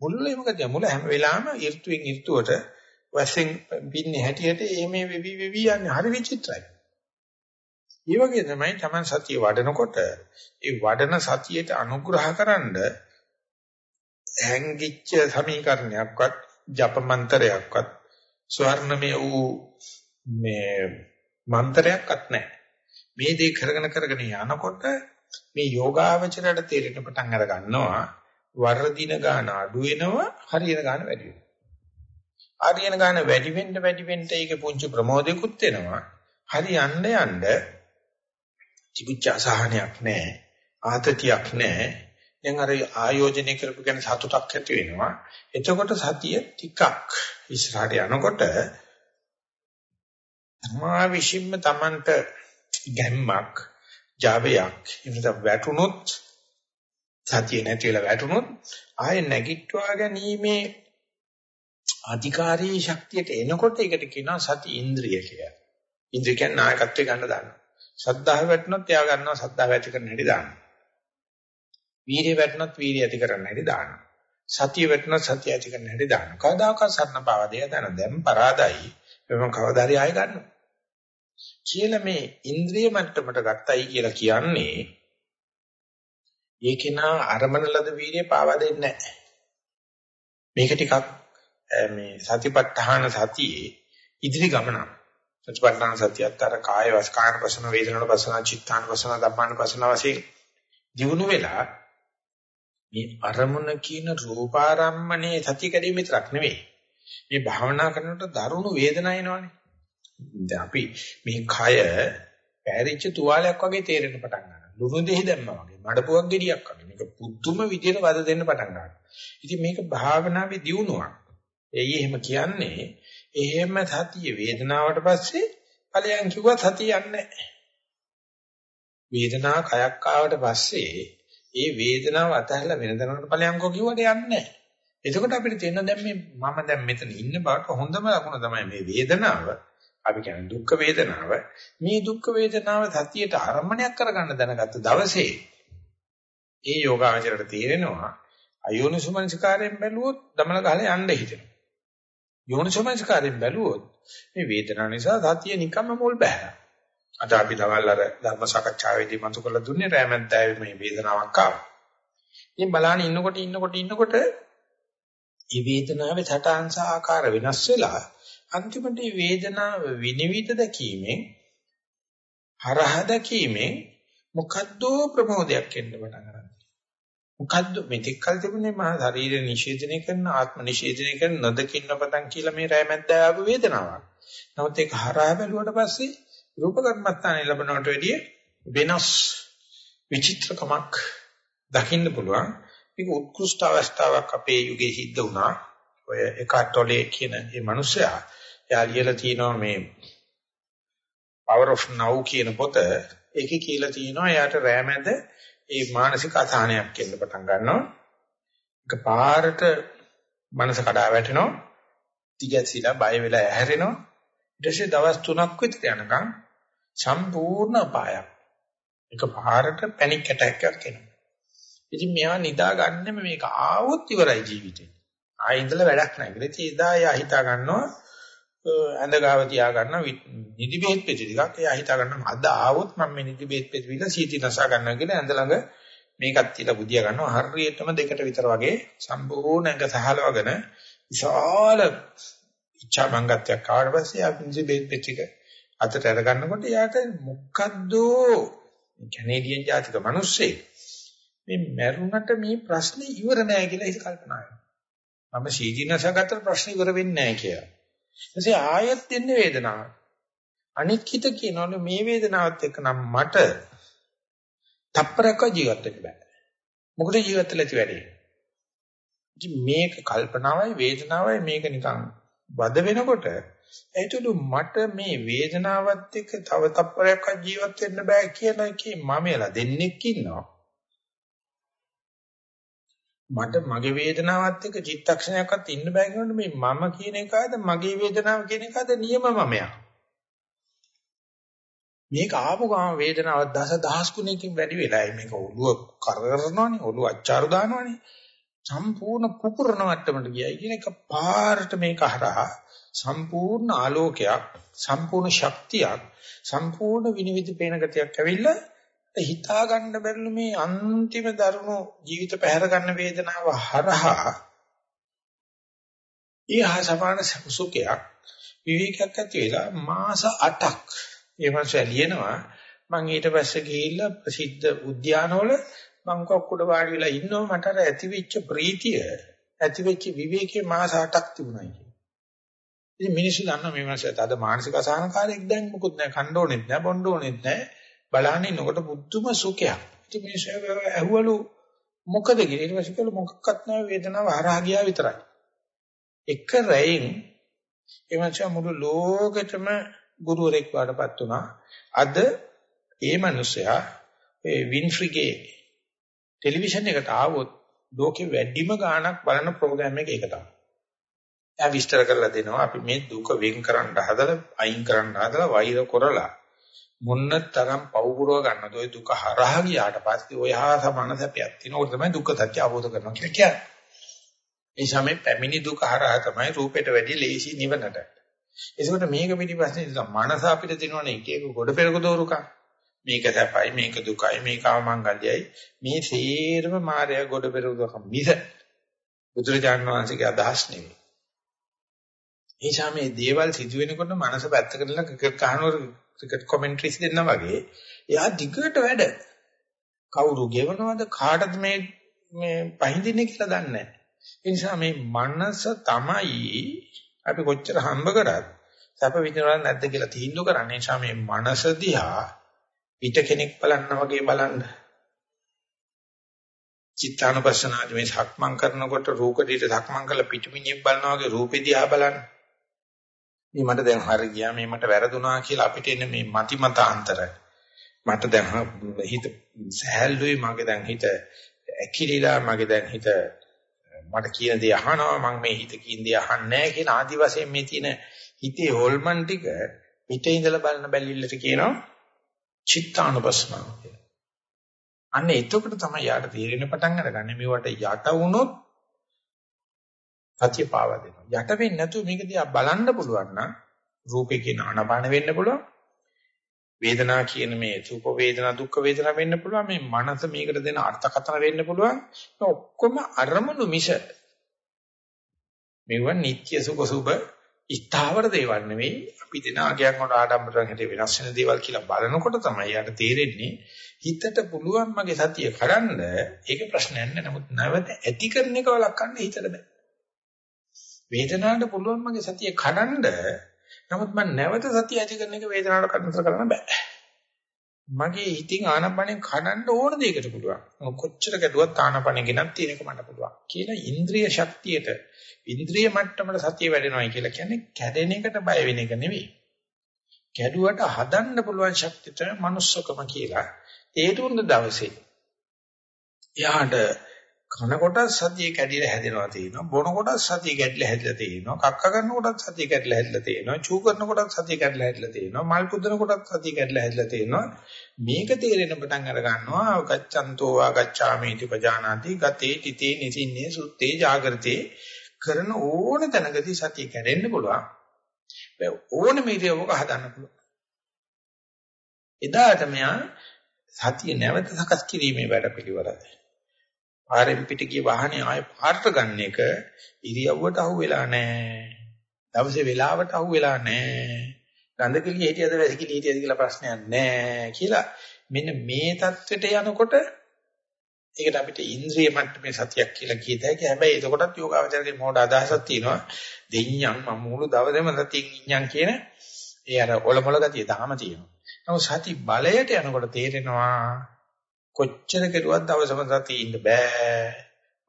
මුල්ලේ මොකද මුල හැම වෙලාවෙම ඍතුවෙන් ඍතුවට වශයෙන් පින්නේ හැටියට එමේ වෙවි වෙවි යන්නේ හරි විචිත්‍රයි. ඒ වගේ තමයි Taman සතිය වඩනකොට ඒ වඩන සතියට අනුග්‍රහකරනද හැංගිච්ච සමීකරණයක්වත් ජප මන්ත්‍රයක්වත් ස්වර්ණමය වූ මේ මන්ත්‍රයක්වත් නැහැ. මේ දේ කරගෙන කරගෙන යනකොට මේ යෝගාවචරයට තේරෙන්න පටන් අර ගන්නවා වර්ධින ගාන අඩු වෙනවා හරියන ගාන වැඩි වෙනවා. හරියන ගාන වැඩි වෙන්න වැඩි වෙන්න ඒකේ පුංචි ප්‍රමෝදයකුත් වෙනවා. හරි යන්න යන්න තිබුච්ච අසහනයක් නැහැ. ආතතියක් නැහැ. දැන් අර ආයෝජනය කරපු ගැන සතුටක් ඇති වෙනවා. එතකොට සතිය ටිකක් ඉස්සරහට යනකොට තමා විශ්ින්ම Tamanට ගැම්මක් ජාවයක් එහෙම වැටුනොත් සතිය නැති වෙලා වැටුනොත් ආයෙ නැගිට්වා ගැනීමේ අධිකාරී ශක්තියට එනකොට ඒකට කියනවා සති ඉන්ද්‍රිය කියලා. ඉන්ද්‍රිය කියන්නේ නායකත්වය ගන්න දානවා. සද්ධාව වැටුනොත් එයා ගන්නවා සද්ධාව ඇති කරන්න හැටි දානවා. වීරිය වැටුනොත් වීරිය ඇති කරන්න හැටි දානවා. සතිය වැටුනොත් සතිය ඇති කරන්න හැටි දානවා. කවදාකවත් සරණ පාව දෙය දන දැන් පරාදයි. මම කවදා හරි ආයෙ ගන්නවා. කියලා මේ ඉන්ද්‍රිය මට්ටමට ගත්තයි කියලා කියන්නේ ඒකේනා අරමන ලද වීර්යය පාවා දෙන්නේ නැහැ. මේක ටිකක් මේ සතිපට්ඨාන සතියේ ඉදිරි ගමන. සතිපට්ඨාන සතියත් අර කාය වස්කාන ප්‍රසන වේදනන ප්‍රසන චිත්තාන ප්‍රසන ධම්මාන ප්‍රසන වශයෙන් දිනු වෙලා මේ අරමුණ කියන රූපාරම්මනේ සතිය කැඩීම විතරක් නෙවෙයි. මේ භාවනා කරනකොට දරුණු වේදනාව එනවනේ. දැන් අපි මේ කය පැරිච්ච තුවාලයක් වගේ තේරෙන්න පටන් ගන්නවා. ලුණු දෙහි දැම්මා වගේ, මඩපුවක් ගෙඩියක් වගේ. මේක පුදුම විදියට වද දෙන්න පටන් ගන්නවා. ඉතින් මේක භාවනාවේ දියුණුවක්. එයි එහෙම කියන්නේ එහෙම සතිය වේදනාවට පස්සේ ඵලයන් කිව්වා සතිය යන්නේ වේදනාව කයක් ආවට පස්සේ ඒ වේදනාව අතහැරලා වෙන දනකට ඵලයන්කෝ කිව්වට යන්නේ නැහැ. එතකොට අපිට තේරෙනවා දැන් මේ මම දැන් මෙතන ඉන්න බවට හොඳම ලකුණ තමයි මේ වේදනාව. අපි කියන්නේ දුක් වේදනාව. මේ දුක් වේදනාව සතියට අරමුණයක් කරගන්න දැනගත්ත දවසේ ඒ යෝගාචරයට තේරෙනවා අයෝනිසුමනසිකාරයෙන් බැලුවොත් දමල ගහලා යන්න හිතෙනවා. යෝනිසුමනසිකාරයෙන් බැලුවොත් මේ වේදනාව නිසා සතිය නිකම්ම මුල් බහැලා අද අපි දවල් අර ධර්ම සාකච්ඡාවේදී මතු කරලා දුන්නේ රැමැන්තය මේ වේදනාවක් ආවා ඉතින් බලන්න ඉන්නකොට ඉන්නකොට ඉන්නකොට මේ වේදනාවේ සටහන් ආකාර වෙනස් වෙලා අන්තිමට මේ වේදනාව විනිවිද දැකීමෙන් හරහ දැකීමෙන් මොකද්ද ප්‍රමෝදයක් එන්න පටන් ගන්නවා. මොකද්ද මෙතෙක් කල් තිබුණේ මා ශරීර නිෂේධනය කරන ආත්ම නිෂේධනය කරන නොදකින්න පටන් කියලා මේ රැමැද්ද ආපු වේදනාවක්. නමුත් ඒක හරහ බැලුවට පස්සේ රූප කර්මස්ථානේ ලැබනවට වැඩිය වෙනස් විචිත්‍රකමක් දකින්න පුළුවන්. මේක උත්කෘෂ්ඨ අවස්ථාවක් අපේ යුගයේ සිද්ධ වුණා. ඔය එකටොලේ කියන මේ මිනිසයා එයා ලියලා තියෙනවා මේ Power of Now කියන පොත. ඒකේ කියලා තියෙනවා එයාට රෑමැද ඒ මානසික අසහනයක් එන්න පටන් ගන්නවා. එක පාරට මනස කඩා වැටෙනවා. තිගැසිලා බය වෙලා ඇහැරෙනවා. ඊට පස්සේ දවස් 3ක් විතර යනකම් සම්පූර්ණ අපායක්. එක පාරට පැනික් ඇටැක් එකක් එනවා. ඉතින් මෙයා නිදා ගන්නෙම මේක ආවොත් ඉවරයි ජීවිතේ. ආයෙ ඉඳලා වැඩක් නැහැ. ඉතින් එදා එයා හිතා ගන්නවා ඇඳ ගාව තියා ගන්න නිදි බෙහෙත් පෙති ටිකක් එයා හිතා ගන්නවා අද ආවොත් මම මේ නිදි බෙහෙත් පෙති විතර සීති නසා ගන්නවා කියලා ඇඳ ළඟ මේකත් තියලා බුදියා ගන්නවා හරියටම දෙකට විතර වගේ සම්පූර්ණ ඇඟ සහලවගෙන විශාල ඉච්ඡා බංගත්වයක් ආවට පස්සේ ආ නිදි බෙහෙත් පෙති ටික අතට අර ගන්නකොට එයාට මොකද්ද කැනේඩියන් ජාතික මිනිස්සේ මේ මැරුණට මේ ප්‍රශ්නේ ඉවර නෑ කියලා හිත කල්පනා කරනවා මම සීති නසා ගත්තට ප්‍රශ්නේ ඉවර වෙන්නේ නෑ කියලා ඊටසේ ආයෙත් දෙන්නේ වේදනාව. අනිත් හිත කියනවලු මේ වේදනාවත් එක්ක නම් මට තප්පරක ජීවත් වෙන්න බෑ. මොකද ජීවත් වෙලා ඇති වැඩේ. ඉතින් මේක කල්පනාවයි වේදනාවයි මේක නිකන් වද වෙනකොට ඒතුළු මට මේ වේදනාවත් එක්ක තව තප්පරයක් ජීවත් වෙන්න බෑ කියන එකේ මම එලා දෙන්නෙක් ඉන්නවා. මට මගේ වේදනාවත් එක්ක චිත්තක්ෂණයක්වත් ඉන්න බෑ කියනකොට මේ මම කියන එකද මගේ වේදනාව කියන එකද නියම මමයා මේක ආපු ගාම වේදනාව දස දහස් ගුණයකින් වැඩි වෙලායි මේක ඔළුව කරකරනවනේ ඔළුව අච්චාරු දානවනේ සම්පූර්ණ කුපුරන මට්ටමට ගියයි කියන එක පාරට මේක හරහා සම්පූර්ණ ආලෝකයක් සම්පූර්ණ ශක්තියක් සම්පූර්ණ විනිවිද පේන ගතියක් ඇවිල්ලා හිතා ගන්න බැරිලු මේ අන්තිම දරුණු ජීවිත පැහැර ගන්න වේදනාව හරහා ඊහා සමාන සුඛයක් විවේකයක් ඇති වෙලා මාස 8ක් ඒ මාසය ලියනවා මම ඊට පස්සේ ගිහිල්ලා ප්‍රසිද්ධ උද්‍යානවල මම කොක්කුඩ වාඩි වෙලා ඉන්නවා මට අර ඇතිවෙච්ච ප්‍රීතිය ඇතිවෙච්ච විවේකයේ මාස 8ක් තිබුණා කියලා. ඉතින් මිනිස්සු දන්නවා මේ මාසයට අද මානසික අසහනකාරයෙක් දැන් මොකුත් නැහැ කණ්ඩ ඕනෙත් නැහැ බොණ්ඩ ඕනෙත් නැහැ බලන්න ඉන්නකොට බුද්ධම සුඛයක්. ඉතින් මිනිස්සු ඇහුවලු මොකද කියලා ඊට පස්සේ කළා මොකක්වත් නැහැ වේදනාව හරහා ගියා විතරයි. එක රැයින් එමන්ච මුළු ලෝකෙටම ගුරුවරෙක් වඩපත් වුණා. අද ඒ මිනිසයා ඒ වින්ෆ්‍රිගේ ටෙලිවිෂන් එකට ආවොත් ලෝකෙ වැඩිම ගාණක් බලන ප්‍රෝග්‍රෑම් එක ඒක තමයි. එයා විස්තර කරලා දෙනවා අපි මේ දුක වෙන් කරන්න හදලා අයින් කරන්න හදලා වෛර කරලා මොන්න තරම් පවුපුරව ගන්නද ඔය දුක හරහා ගියාට පස්සේ ඔය හා සමාන සැපයක් තියෙනවා. ඒක තමයි දුක්ඛ සත්‍ය අවබෝධ කරනවා කියලා කියන්නේ. ඒ සමේ පැමිණි දුක හරහා තමයි රූපයට වැඩි ලේසි නිවනට. ඒකට මේක පිටිපස්සේ ඉතින් මනස අපිට දෙනවනේ එක එක ගොඩ පෙරක දෝරුකම්. මේක සැපයි මේක දුකයි මේක අවමංගල්‍යයි මේ සේරම මායя ගොඩ පෙරක දෝරුකම් මිස බුදුරජාණන් වහන්සේගේ අදහස් නෙවෙයි. ඒ සමේ දේවල් සිදු වෙනකොට මනස පැත්තකටලා ක්‍රිකට් කහනවර ක්‍රිකට් කමෙන්ටරිස් දෙන්නා වගේ එයා දිගට වැඩ කවුරු ගෙවනවද කාටද මේ මේ පහඳින්නේ කියලා දන්නේ නැහැ. ඒ නිසා මේ මනස තමයි අපි කොච්චර හම්බ කරත් සැප විඳිනවද නැද්ද කියලා තීන්දුව කරන්නේ. ඒ නිසා මේ මනස දිහා පිට කෙනෙක් බලන්න වගේ බලන්න. චිත්තානුපස්සනාදි මේ සක්මන් කරනකොට රූකඩේට සක්මන් කරලා පිටුමිනියක් බලනවා වගේ රූපෙ දිහා බලන්න. මේ මට දැන් හරි ගියා මේ මට වැරදුනා කියලා අපිට එන මේ මති මතාන්තර මට දැන් හිත සහැල්ලුයි මගේ දැන් හිත ඇකිලිලා මගේ දැන් හිත මට කියන දේ අහනවා මම මේ හිත කියන දේ අහන්නේ නැහැ කියන ආදි වශයෙන් මේ තියෙන හිතේ හොල්මන් ටික පිටේ ඉඳලා බලන බැලිල්ලට කියනවා චිත්තානුපස්සනාව කියලා. අන්න එතකොට තමයි යාට තීරණ පටන් අරගන්නේ මේවට යට වුණොත් සතිය පාවා දෙනවා. යට වෙන්නේ නැතුව මේක දිහා බලන්න පුළුවන් නම් රූපේ කියන අනපාන වෙන්න පුළුවන්. වේදනා කියන මේ සුඛ වේදනා දුක්ඛ වේදනා වෙන්න පුළුවන්. මේ මනස මේකට දෙන අර්ථකථන වෙන්න පුළුවන්. ඔක්කොම අරමුණු මිස මේව නිත්‍ය සුඛ සුභ ස්ථාවර දේවල් නෙවෙයි. අපි දෙන ආගයන් වල ආඩම්බරයන් හැටි වෙනස් වෙන දේවල් කියලා බලනකොට තමයි යාට තේරෙන්නේ හිතට පුළුවන් මගේ සතිය කරන්න ඒක ප්‍රශ්නයක් නෑ. නමුත් නැවත ඇති කරන එක වළක්වන්න හිතට බෑ. වේදනාවට පුළුවන් මගේ සතිය කඩන්න. නමුත් මම නැවත සතිය ඇති කරන එක වේදනාවට කඩනතර කරන්න බෑ. මගේ හිතින් ආනපනෙන් කඩන්න ඕන දෙයකට පුළුවන්. කොච්චර ගැටුවත් ආනපනෙ ගෙනත් තියෙන එක මට පුළුවන්. කියලා ඉන්ද්‍රිය ශක්තියට ඉන්ද්‍රිය මට්ටමට සතිය වැඩෙනවයි කියලා කියන්නේ කැඩෙන එකට බය වෙන එක නෙවෙයි. කැඩුවට හදන්න පුළුවන් ශක්තිය තමයි manussකම කියලා. ඒ තුන දවසේ එයාට කන කොට සතිය කැඩිලා හැදෙනවා තියෙනවා බොන කොට සතිය කැඩිලා හැදලා තියෙනවා කක්ක කරන කොට සතිය කැඩිලා හැදලා තියෙනවා චූ කරන කොට සතිය කැඩිලා හැදලා තියෙනවා මල් පුදන කොට සතිය කැඩිලා හැදලා තියෙනවා. මේක තේරෙන පටන් අර ගන්නවා ගච්ඡන්තෝ ආගච්ඡාමීති පජානාති ගතේ තිතේ නිසින්නේ සුත්තේ జాగෘතේ කරන ඕන තැනකදී සතිය කැඩෙන්න පුළුවන්. ඕන මේරියවක හදන්න පුළුවන්. එදාට මෙයා සතිය නැවත සකස් කිරීමේ වැඩ පිළිවෙලයි පාරෙන් පිට ගිය වාහනේ ආයෙ පාරට ගන්න එක ඉරියව්වට අහු වෙලා නැහැ. දවසේ වෙලාවට අහු වෙලා නැහැ. ගඳකෙලිය හිටියද වැසිකිලි හිටියද කියලා ප්‍රශ්නයක් නැහැ කියලා මෙන්න මේ தത്വෙට යනකොට ඒකට අපිට ඉන්ද්‍රිය මට්ටමේ සතියක් කියලා කියත හැකි. හැබැයි එතකොටත් යෝගාවචරයේ මොඩ අදහසක් තියෙනවා. දෙඤ්ඤම් මම මුළු දවසේම සතියින් ඉඤ්ඤම් කියන ඒ අර ඔලොමල ගතිය තාම තියෙනවා. නමුත් සති බලයට යනකොට තේරෙනවා කොච්චර කෙරුවත් දවසම සතිය ඉන්න බෑ.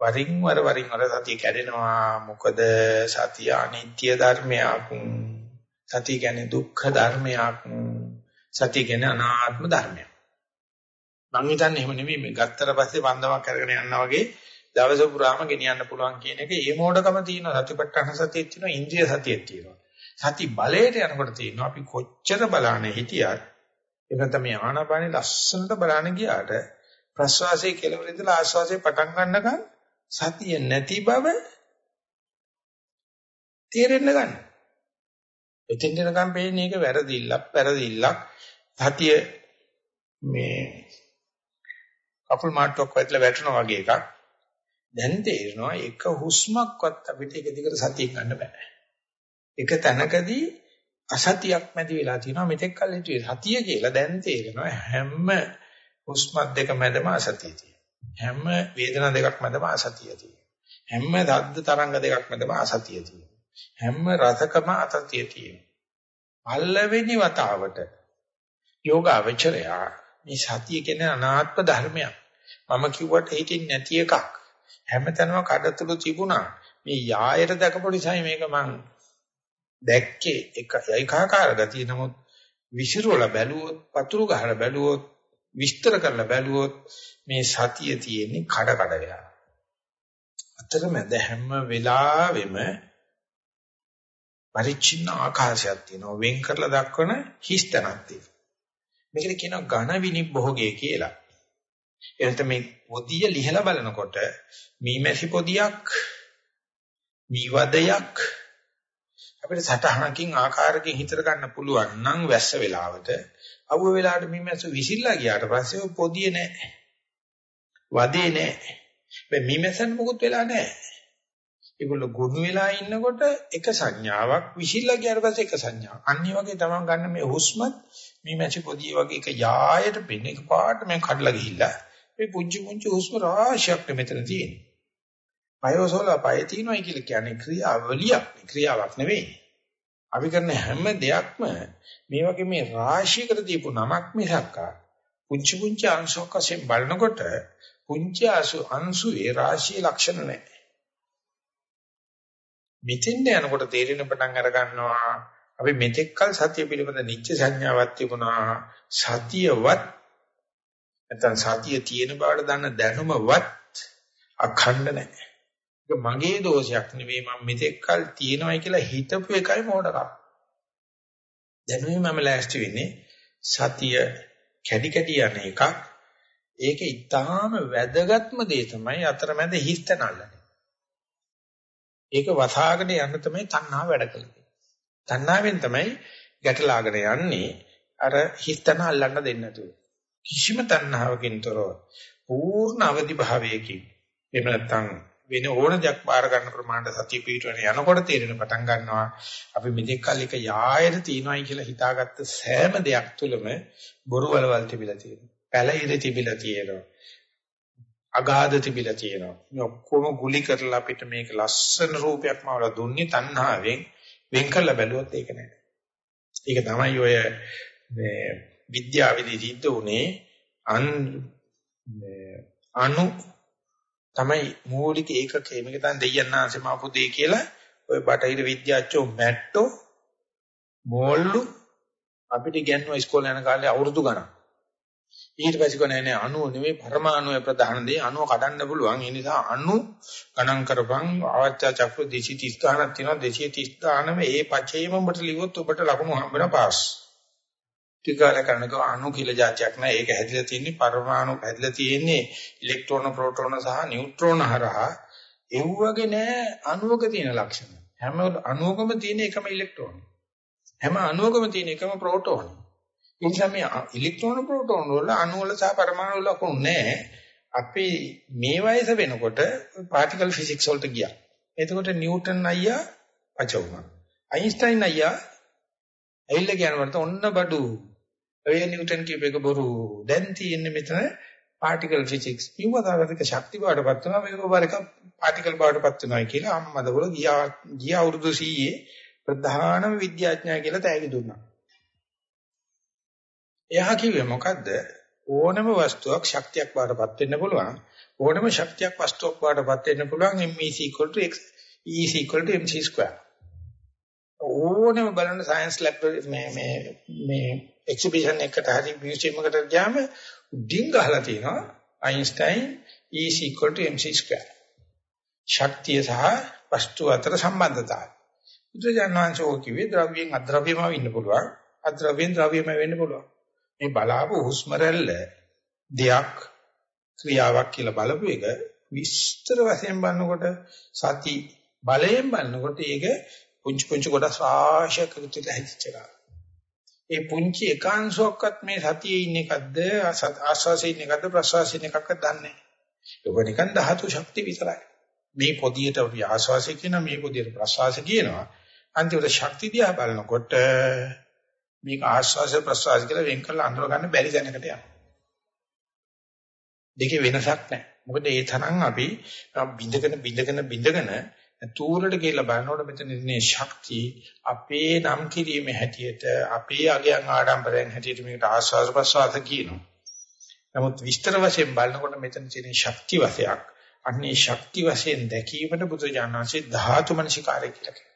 වරින් වර වරින් වර සතිය කැඩෙනවා. මොකද සතිය අනිත්‍ය ධර්මයක්. සතිය කියන්නේ දුක්ඛ ධර්මයක්. සතිය කියන්නේ අනාත්ම ධර්මයක්. මං හිතන්නේ එහෙම නෙමෙයි මේ ගත්තට පස්සේ බන්ධමක් කරගෙන යනවා වගේ දවස පුරාම ගෙනියන්න පුළුවන් කියන එක ඒ මෝඩකම තියෙනවා සතිපට්ඨාන සතියෙත් තියෙනවා ඉන්ද්‍රිය සතියෙත් තියෙනවා සති බලයට යනකොට තියෙනවා අපි කොච්චර බලانے හිටියත් එතන තමයි ආනාපානේ ලස්සනට බලانے ගියාට ප්‍රශ්වාසයේ කෙලවර ඉඳලා ආශ්වාසයේ පටන් ගන්නකම් සතිය නැති බව තේරෙන්න ගන්න. එතෙන් දෙනකම් පේන්නේ ඒක වැරදිල්ලක් වැරදිල්ලක් සතිය මේ කපුල් මාට්ටුවක් වැටලා වැටෙනවා වගේ එකක්. දැන් තේරෙනවා එක හුස්මක්වත් අපිට එක දිගට සතිය ගන්න බෑ. එක තැනකදී අසතියක් මැදි වෙලා තියෙනවා මෙතෙක් කල් හිටියේ සතිය කියලා දැන් තේරෙනවා හැම හුස්මත් දෙක මැදම අසතිය තියෙනවා. හැම වේදනා දෙකක් මැදම අසතිය තියෙනවා. හැම දද්ද තරංග දෙකක් මැදම අසතිය තියෙනවා. හැම රසකම අසතිය තියෙනවා. පල්ලවෙනි වතාවට යෝගාවචරය මේ සතිය කියන්නේ අනාත්ම ධර්මයක්. මම කිව්වට හිතින් නැති එකක්. හැමතැනම කඩතුළු තිබුණා. මේ යායට දැකපු නිසා මේක මං දැක්කේ එක ඒකාකාර ගතිය නමුත් විසිරුවලා බැලුවොත් පතුරු ගහලා බැලුවොත් විස්තර කරලා බැලුවොත් මේ සතිය තියෙන්නේ කඩ කඩ වෙලා. අතරමැද හැම වෙලාවෙම පරිච්ඡින්න ආකාශයක් තියෙනවා. වෙන් කරලා දක්වන හිස්තනක් තියෙනවා. මේකට කියනවා ඝන විනිභෝගය කියලා. එනත මේ පොදිය ලිහලා බලනකොට මීමැසි පොදියක් මීවදයක් අපිට සටහනකින් ආකාරකින් හිතර ගන්න පුළුවන් නම් වැස්ස වෙලාවට අවුව වෙලාවට මීමැස්ස විසිරලා ගියාට පස්සේ ඔය පොදිය නැහැ. වදේ නැහැ. මේ මීමැස්සන් මොකුත් වෙලා නැහැ. ඒගොල්ලෝ ගොනු වෙලා ඉන්නකොට එක සංඥාවක් විසිරලා ගියාට පස්සේ එක සංඥාවක්. අනිත් වගේ තමයි ගන්න මේ හුස්මත් මීමැසි පොදිය වගේ එක යායට පෙන්න එක පාට මම කඩලා ගිහිල්ලා මේ පුංචි පුංචි හුස්ම රාශියක් මෙතන තියෙනවා. පයෝසෝල පය තියනයි කියලා කියන්නේ ක්‍රියාවලියක් ක්‍රියාවක් නෙවෙයි. අපි කරන හැම දෙයක්ම මේ වගේ මේ රාශියකට දීපු නමක් මිසක් පුංචි පුංචි අංශයක් වශයෙන් බලනකොට පුංචි අංශු අංශුවේ රාශියේ ලක්ෂණ නැහැ. මෙතෙන්ද යනකොට තේරෙන පටන් අර ගන්නවා අපි මෙතෙක්කල් සතිය පිළිබඳ නිච්ච සංඥාවක් තිබුණා සතියවත් නැත්නම් සතිය තියෙන බවට දන්න දැනුමවත් අඛණ්ඩ නැහැ. ඒක මගේ දෝෂයක් නෙවෙයි මම මෙතෙක් කල් තියෙනවයි කියලා හිතපු එකයි මොඩකම්. දැනුයි මම ලෑස්ති වෙන්නේ සතිය කැඩි කැඩි යන එකක්. ඒක ඊටාම වැදගත්ම දේ තමයි අතරමැද හිස්තන අල්ලන්නේ. ඒක වසාගෙන යන්න තමයි තණ්හාව වැඩ කරන්නේ. තණ්හාවෙන් තමයි ගැටලාගෙන යන්නේ අර හිස්තන අල්ලන්න දෙන්නේ නැතුව. කිසිම තණ්හාවකින් තොරව පූර්ණ අවදි භාවයකින් එහෙම නැත්නම් වෙන ඕන දෙයක් බාර ගන්න ප්‍රමාණයට සතිය පිටවන යනකොට තේරෙන පටන් ගන්නවා අපි මෙතෙක් කල් එක යායට තියනවායි කියලා හිතාගත්ත සෑම දෙයක් තුළම බොරු වලවල් තිබිලා තියෙනවා. පැලිර තිබිලා තියෙනවා. අගාධ තිබිලා තියෙනවා. මේ ඔක්කොම ගුලි කරලා අපිට මේක ලස්සන රූපයක් මවල දුන්නේ තණ්හාවෙන් වෙන් කරලා බැලුවොත් ඒක නෑ. ඒක තමයි ඔය මේ විද්‍යාවේදී සිද්ධ උනේ අන් අණු තමයි මූලික ඒකකේ මේක තමයි දෙයයන්ාංශේ මාපු දෙය කියලා ඔය බටහිර විද්‍යාඥයෝ මැට්ටෝ මෝල්ලු අපිට ඉගෙනුවා ඉස්කෝලේ යන කාලේ අවුරුදු ගණන්. ඊට පස්සේ කොනේ නේ අණුව නෙවෙයි පරමාණුවේ ප්‍රධාන දේ අණුව කඩන්න පුළුවන්. ඒ නිසා අණු ගණන් කරපන් ආවර්ත්‍ය චක්‍ර 230 ගණක් තියෙනවා 230 ගණම ඒ පචේම ඔබට ලිව්වොත් ඔබට ලකුණු හම්බෙන පාස්. ටිකාල කරනක අණු කියලා જાතියක් නෑ. ඒක හැදිලා තියෙන්නේ පරමාණු හැදිලා තියෙන්නේ ඉලෙක්ට්‍රෝන ප්‍රෝටෝන සහ නියුට්‍රෝන හරහා. ඒ වගේ නෑ අණුවක තියෙන ලක්ෂණ. හැම අණුවකම තියෙන එකම ඉලෙක්ට්‍රෝන. හැම අණුවකම තියෙන එකම ප්‍රෝටෝන. ඒ නිසා මේ ඉලෙක්ට්‍රෝන ප්‍රෝටෝන වල අණු වල සහ පරමාණු වල ලකුණු නෑ. අපි මේ වයස වෙනකොට පාටිකල් ෆිසික්ස් වලට ගියා. එතකොට නිව්ටන් අයියා පච වුණා. අයින්ස්ටයින් අයියා ඇවිල්ලා කියනකොට ඔන්න බඩු ඔය නිව්ටන් කියපේක බොරු. දැන් තියෙන්නේ මෙතන පාටිකල් ෆිසික්ස්. කිව්වදාගතික ශක්ති බවටපත් වෙනවා මේක බාර එක පාටිකල් බවටපත් වෙනවා කියලා අම්මදවල ගියා ගිය අවුරුදු 100 ප්‍රධානම විද්‍යාඥයා කියලා තෑගි දුන්නා. එයා කිව්වේ මොකද්ද? ඕනම වස්තුවක් ශක්තියක් බවටපත් වෙන්න පුළුවන්. ඕනම ශක්තියක් වස්තුවක් බවටපත් වෙන්න පුළුවන් m x e mc2. ඕනම බලන්න සයන්ස් ලැබ් මේ මේ මේ එක්සිබිෂන් එකකට හරි මියුසියම් එකකට ගියාම උඩින් ගහලා තියෙනවා අයින්ස්ටයින් E mc2. ශක්තිය සහ වස්තු අතර සම්බන්ධතාවය. බුදුජානනාංශෝ කිව්වේ ද්‍රව්‍යයෙන් අද්‍රව්‍යම වෙන්න පුළුවන්. අද්‍රව්‍යෙන් ද්‍රව්‍යම වෙන්න පුළුවන්. මේ බලාපු හුස්ම රැල්ල දෙයක් ක්‍රියාවක් කියලා බලපු එක විස්තර වශයෙන් බලනකොට සති බලයෙන් බලනකොට ඒක පුංචි පුංචි කොටස් ආශයක් එකතු වෙලා හැදිච්ච එකක්. ඒ පුංචි එකාංශයක්වත් මේ සතියේ ඉන්න එකක්ද ආස්වාසයේ ඉන්න එකක්ද ප්‍රසවාසයේ ඉන්න එකක්ද දන්නේ නැහැ. ඒක නිකන් ධාතු ශක්තිය විතරයි. මේ පොදියට අපි ආස්වාසය කියනවා මේ පොදියට ප්‍රසවාසය කියනවා. අන්තිමට ශක්තිය දිහා බලනකොට මේක ආස්වාස ප්‍රසවාස කියලා වෙන් කරලා අඳුර ගන්න බැරි දැනකට යනවා. දෙකේ වෙනසක් නැහැ. මොකද ඒ තරම් අපි බින්දගෙන බින්දගෙන බින්දගෙන තූරට කියලා බලනකොට මෙතන ඉන්නේ ශක්තිය අපේ නම් කිරීමේ හැටියට අපේ අගයන් ආඩම්බරයෙන් හැටියට මේකට ආස්වාද ප්‍රසවාස කියනවා. නමුත් විස්තර වශයෙන් බලනකොට මෙතන තියෙන ශක්ති වශයක් අන්නේ ශක්ති වශයෙන් දැකීමට බුදුජානනාංශේ ධාතු මනසිකාරය කියලා කියනවා.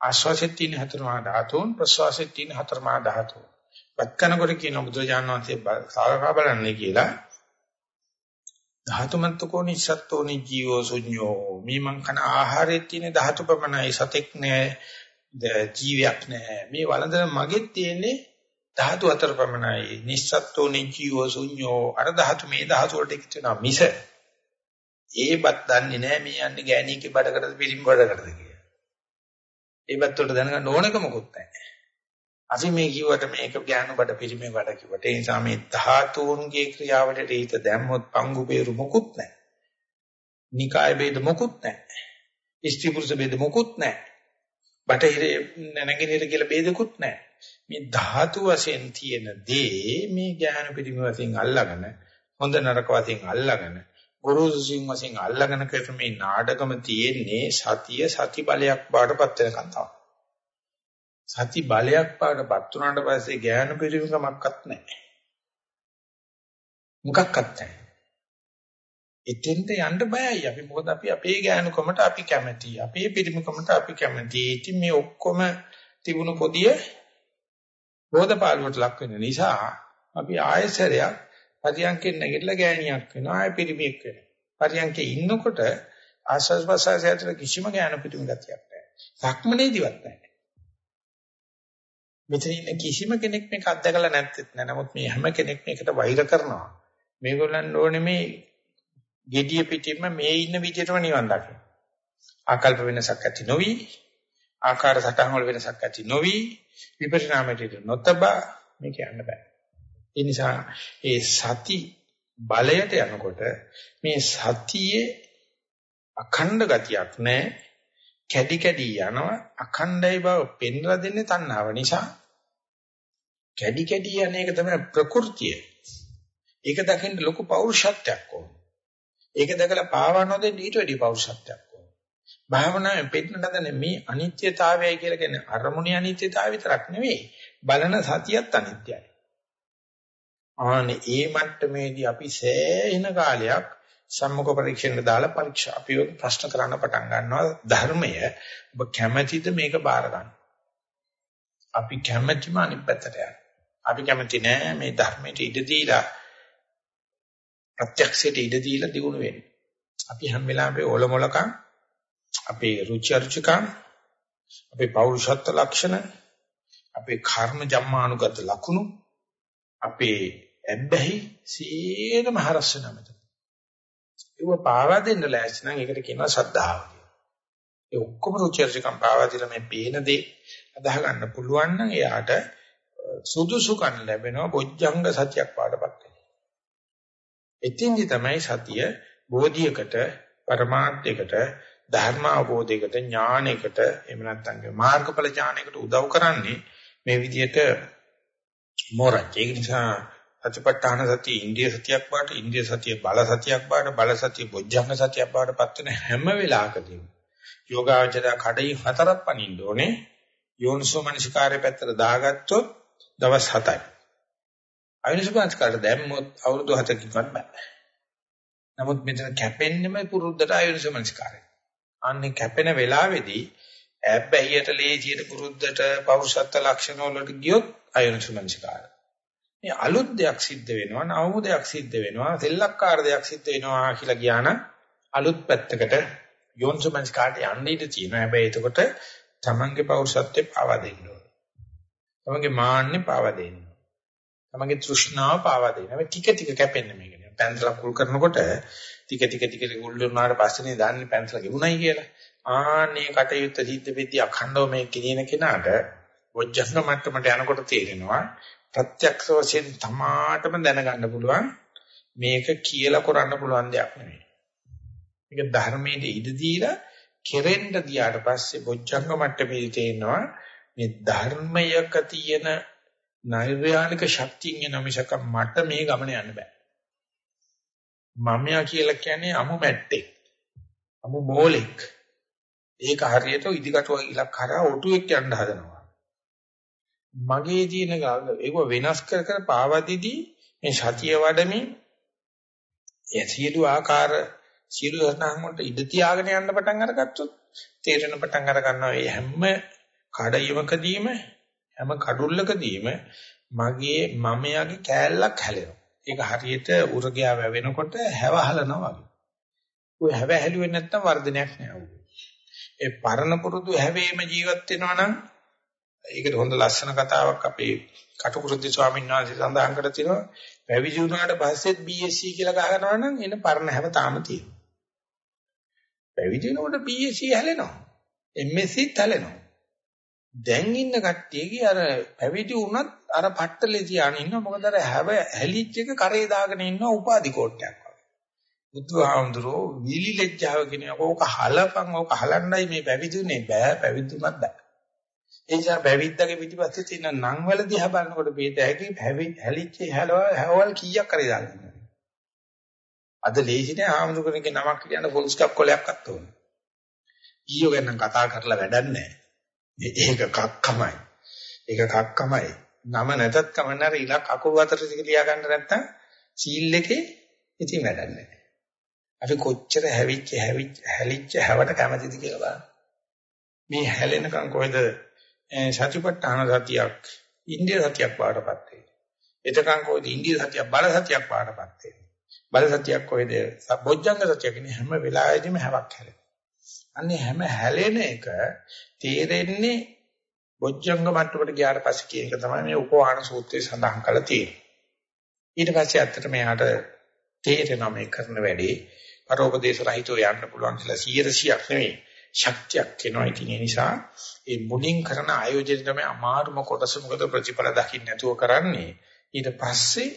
ආශ්වාසෙත් තියෙන හතරමා ධාතුන් ප්‍රශ්වාසෙත් තියෙන හතරමා ධාතුන්. වත්කනකොට කියන බුදුජානනාංශේ සාකච්ඡා බලන්නේ කියලා ධාතුමත්කෝ නිසත්තෝ නිජීවෝ ශුඤ්ඤෝ. මේ මං කන ආහාරයේ තියෙන ධාතු ප්‍රමණයි සතෙක් නෑ ජීවයක් නෑ. මේ වළඳන මගෙත් තියෙන්නේ ධාතු අතර ප්‍රමණයි නිසත්තෝ නිජීවෝ ශුඤ්ඤෝ. අර ධාතු මේ ධාතු වලට එකතු වෙනවා මිස. ඒවත් දන්නේ නෑ මේ යන්නේ ගෑණියගේ බඩකටද පිළිම් බඩකටද කියලා. ඒවත් වලට දැනගන්න ඕනක මොකුත් නැහැ. අපි මේ කිව්වට මේක ඥාන බඩ පිළිමේ වැඩ කිව්වට ඒ නිසා මේ ධාතුන්ගේ ක්‍රියාවලට හිත දැම්මොත් පංගු peeru මොකුත් නැහැ. නිකාය ભેද මොකුත් නැහැ. ස්ත්‍රී පුරුෂ ભેද මොකුත් නැහැ. බටහිර නැගිනිර කියලා ભેදකුත් නැහැ. මේ ධාතු වශයෙන් තියෙන දේ මේ ඥාන පිළිමේ වශයෙන් අල්ලාගෙන හොඳ නරක වශයෙන් අල්ලාගෙන ගුරුසුසින් වශයෙන් අල්ලාගෙන කරන මේ නාටකම තියෙන්නේ සතිය සති බලයක් බාටපත් වෙනකන් තමයි. සති බලයක් පාඩපත් වුණාට පස්සේ ඥාන පරිවිකමක්වත් නැහැ. මොකක්වත් නැහැ. එතෙන්ට යන්න බයයි අපි මොකද අපි අපේ ඥානකමට අපි කැමති. අපේ පරිවිකමට අපි කැමති. ඉතින් මේ ඔක්කොම තිබුණු පොදිය බෝධපාලුවට ලක් වෙන නිසා අපි ආයසරයක් පරියන්කෙන් නැගිටලා ගෑණියක් වෙනවා ආය පිරිමියෙක් වෙනවා. පරියන්කේ ඉන්නකොට ආස්වාස් ප්‍රසආසය අතර කිසිම ඥාන පිටුම ගතියක් නැහැ. සක්මනේදිවත් නැහැ. මෙතන ඉන්න කිසිම කෙනෙක් මේක අත්දකලා නැත්තේ නෑ. නමුත් මේ හැම කෙනෙක් මේකට වෛර කරනවා. මේගොල්ලන් ඕනේ මේ gediya පිටින්ම මේ ඉන්න විදිහටම නිවන් දකින්න. ආකල්ප වෙනසක් ඇති නොවි, ආකාර සටහන් වල වෙනසක් ඇති නොවි, විපරිණාමයට නොතබා මේක යන්න බෑ. ඒ නිසා ඒ සති බලයට යනකොට මේ සතියේ අඛණ්ඩ ගතියක් නැහැ. කැඩි කැඩි යනවා අඛණ්ඩයි බව පෙන්ලා දෙන්නේ තණ්හාව නිසා කැඩි කැඩි යන එක තමයි ප්‍රകൃතිය. ඒක දකින්න ලොකු පෞරුෂත්වයක් ඕන. ඒක දැකලා පාවා නොදෙන්න ඊට වැඩි පෞරුෂත්වයක් ඕන. භාවනාවෙන් පෙන්නන දන්නේ මේ අනිත්‍යතාවයයි කියලා කියන්නේ අරමුණේ අනිත්‍යතාවය විතරක් නෙවෙයි. බලන සතියත් අනිත්‍යයි. ආනේ ඒ මට්ටමේදී අපි සෑහෙන කාලයක් සම්මුඛ පරීක්ෂණයට දාලා පරීක්ෂා අපි ප්‍රශ්න කරන්න පටන් ගන්නවා ධර්මය ඔබ කැමැතිද මේක බාර ගන්න. අපි කැමැතිම අනිත් පැත්තට යන්න. අපි කැමැති නෑ මේ ධර්මයට ඉඩ දීලා ප්‍රත්‍යක්ෂයට ඉඩ දීලා දිනු වෙන්නේ. අපි හැම වෙලාවෙම ඔලොමලකම් අපේ රුචි අරුචිකම් අපේ පෞරුෂත්ව ලක්ෂණ අපේ කර්ම ජම්මානුගත ලක්ෂණ අපේ ඇබ්බැහි සියරම හරස් වෙනවා මෙතන. ඒව පාවා දෙන්න ලෑස්ති නම් ඒකට කියනවා ශ්‍රද්ධාව කියලා. ඒ ඔක්කොම රුචි අරුචිකම් පාවා දීලා මේ පේන දේ අදාහ ගන්න පුළුවන් නම් එයාට සුදුසුකම් ලැබෙනවා බොජ්ජංග සත්‍යයක් පාඩපත් වෙනවා. එතින්දි තමයි සතිය බෝධියකට පරමාර්ථයකට ධර්ම අවබෝධයකට ඥානයකට එහෙම නැත්නම් මාර්ගඵල ඥානයකට උදව් කරන්නේ මේ විදිහට මොරච් ඒක නිසා සතිපට්ඨාන සතිය ඉන්දිය සතියක් වාට ඉන්දිය සතිය බල සතියක් වාට බල සතිය බොජ්ජංග සතියක් වාට පත් වෙන හැම වෙලාවකදීම යෝගාචර කඩේ හතරක් පනින්න ඕනේ. යෝනිසෝ මනසිකාරය පැත්තට දාගත්තොත් දවස් 7යි අයෝනිසෝමනසිකාරය දැම්මොත් අවුරුදු 7කින්වත් බෑ. නමුත් මෙතන කැපෙන්නෙම පුරුද්දට අයෝනිසෝමනසිකාරය අන්නේ කැපෙන වෙලාවේදී ඇබ්බැහියට ලේසියට පුරුද්දට පෞරුෂත්ව ලක්ෂණ වලට ගියොත් අයෝනිසමංසිකාර. මේ අලුත් දෙයක් සිද්ධ වෙනවා, නවමු දෙයක් සිද්ධ වෙනවා, සෙල්ලක්කාර දෙයක් සිද්ධ වෙනවා කියලා ගියාන අලුත් පැත්තකට යෝනිසමංසිකාට යන්න ඉඩ තියෙනවා. හැබැයි එතකොට තමන්ගේ පෞරුෂත්වේ පාවා දෙන්න ඕනේ. තමන්ගේ මාන්නේ පාවා දෙන්න. තමන්ගේ තෘෂ්ණාව පාවා දෙන්න. මේ ටික ටික කැපෙන්නේ මේක. පැන්සලක් කුල් කරනකොට ටික ටික ටික කුල් වුණාට පස්සේනේ දාන්නේ පැන්සල ගෙවුණයි කියලා. ආන්නේ කටයුත්ත සිද්ධ වෙද්දී අඛණ්ඩව මේ කිනින කෙනාට වොජ්ජංග මට්ටමට යනකොට තේරෙනවා ප්‍රත්‍යක්ෂ වශයෙන් තමාටම දැනගන්න පුළුවන් මේක කියලා කරන්න පුළුවන් දෙයක් නෙවෙයි. මේක ධර්මයේ ඉඳ දීලා කෙරෙන්න ගියාට පස්සේ වොජ්ජංග මට්ටමේ තේරෙනවා මේ ධර්මයක තියෙන නෛර්යානික ශක්තියින් එන මිසක මට මේ ගමන යන්න බෑ. මමයා කියලා කියන්නේ අමු මැට්ටෙක්. අමු මෝලෙක්. ඒක හරියට ඉදිකටුව ඉලක් කරා ඔටුවෙක් යන්න හදනවා. මගේ තියෙන ඒක වෙනස් කර කර පාවදිදී මේ සතිය වඩමින් ඒ සියලු ආකාර සියලු ධර්ම වලට ඉඳ තියාගෙන යන්න පටන් අරගත්තොත් තේරෙන පටන් අර ගන්නවා මේ හැම කඩයිමකදීම හැම කඩුල්ලකදීම මගේ මමයාගේ කෑල්ලක් හැලෙනවා. ඒක හරියට උරගයා වැවෙනකොට හැවහලනවා වගේ. ඔය හැව හැලුවේ නැත්තම් වර්ධනයක් නෑ උගේ. ඒ පරණ පුරුදු හැවේම ජීවත් වෙනවා නම් ඒකට හොඳ ලස්සන කතාවක් අපේ කටුකුරුද්ද ස්වාමීන් වහන්සේ සඳහන් කර තිනවා පැවිදි වුණාට පස්සෙත් BSc කියලා ගහනවා නම් එන පරණ හැව තාම තියෙනවා. පැවිදි වෙනකොට BSc හැලෙනවා. MSc හැලෙනවා. දැන් ඉන්න කට්ටියගේ අර පැවිදි වුණත් අර පට්ටලේ තියාගෙන ඉන්නවා මොකද අර හැබ හැලිච් එක කරේ දාගෙන ඉන්නවා උපාධි කෝට්ටයක් වගේ. බුදුහාමුදුරෝ විලි ලැජ්ජාව කියන ඕක හලපන් ඕක හලන්නයි මේ පැවිදුනේ බෑ පැවිදුමත් බෑ. ඒ නිසා පැවිද්දගේ පිටිපස්සේ තියෙන නම් වල දිහා බලනකොට බේත හැකි හැලිච් හැලව හැවල් කීයක් කරේ දාගෙන ඉන්නවා. අද ලේසිනේ ආමුදුකරගේ නමක් කියන ෆුල් ස්ටොප් කොලයක්වත් ඕනේ. ඊයෝ ගැන කතා කරලා වැඩක් නැහැ. ඒක කක්කමයි. ඒක කක්කමයි. නම නැතත් කමන්නර ඉලක් අකුරු අතර ටික ලියා ගන්න නැත්තම් සීල් එකේ ඉතින් වැඩක් නැහැ. අපි කොච්චර හැවිච්ච හැවිච්ච හැලිච්ච හැවට කැමතිද කියලා බලන්න. මේ හැලෙනකන් කොහෙද සතිපට්ඨාන සතියක් ඉන්දිය සතියක් පාඩපත් වෙන්නේ. එතකන් කොහෙද ඉන්දිය සතියක් බල සතියක් පාඩපත් වෙන්නේ. බල සතියක් කොහෙද බොජ්ජංග සතියක් නේ හැම වෙලාවෙදිම හැවක් හැලෙනවා. අන්නේ හැම හැලෙන එක තේරෙන්නේ බොජ්ජංග මට්ටමට ගියාට පස්සේ කියන එක තමයි මේ උපවාහන සූත්‍රයේ සඳහන් කරලා තියෙන්නේ. ඊට පස්සේ ඇත්තට මෙයාට තේරෙනවා මේ කරන වැඩේ පරෝපදේශ රහිතව යන්න පුළුවන් කියලා 100ක් නෙවෙයි ශක්තියක් එනවා. ඉතින් ඒ නිසා මේ මුලින් කරන ආයෝජනය තමයි අමාරුම කොටස මොකද ප්‍රතිඵල දකින්න නැතුව කරන්නේ. ඊට පස්සේ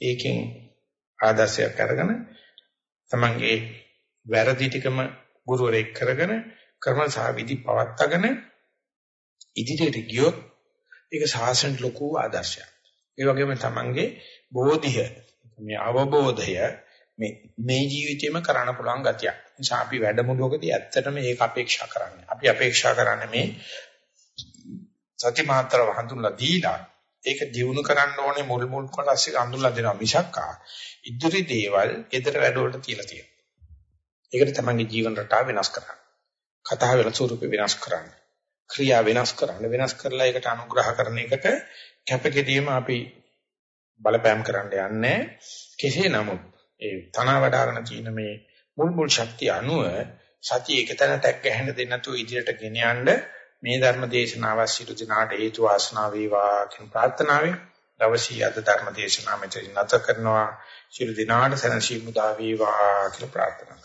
ඒකෙන් ආදර්ශයක් අරගෙන තමන්ගේ වැරදි ටිකම ගුරුවරයෙක් කරගෙන ක්‍රම සහ විදි පවත්වාගෙන ඉදිරියට ගියොත් ඒක සාසන ලොකු ආදර්ශයක්. ඒ වගේම තමන්ගේ බෝධිය මේ අවබෝධය මේ මේ ජීවිතේම කරන්න පුළුවන් ගතියක්. නිසා අපි වැඩමුළුවකදී ඇත්තටම ඒක අපේක්ෂා කරන්නේ. අපි අපේක්ෂා කරන්නේ මේ සති මාත්‍රව හඳුන්ලා දීලා ඒක දිනු කරන්න ඕනේ මුල් මුල් කොටස් එක හඳුන්ලා දෙනවා මිසක්කා ඉදිරි දේවල් ඊතර වැඩවලට තියලා තියෙනවා. ඒකට තමයි ජීවන රටාව වෙනස් කරන්නේ. කතා වල ස්වරූප වෙනස් කරන්නේ. ක්‍රියා වෙනස් කරන්න වෙනස් කරලා ඒකට අනුග්‍රහ කරන එකට කැපකිරීම අපි බලපෑම් කරන්න යන්නේ කෙසේ නමුත් ඒ තන වඩාගෙන තියෙන මේ මුල් මුල් ශක්තිය අනුව සතිය එකතැන ටැග් ගහන්න දෙන්න නැතුව ඉදිරියට ගෙන යන්න මේ ධර්ම දේශනාව සිදු දිනාට හේතු වාසනා වේවා කියන ප්‍රාර්ථනාවෙන් දවසේ අද ධර්ම දේශනාව මෙතන නැත කරනවා. සියලු දිනාට සනසි මුදා වේවා කියලා ප්‍රාර්ථනා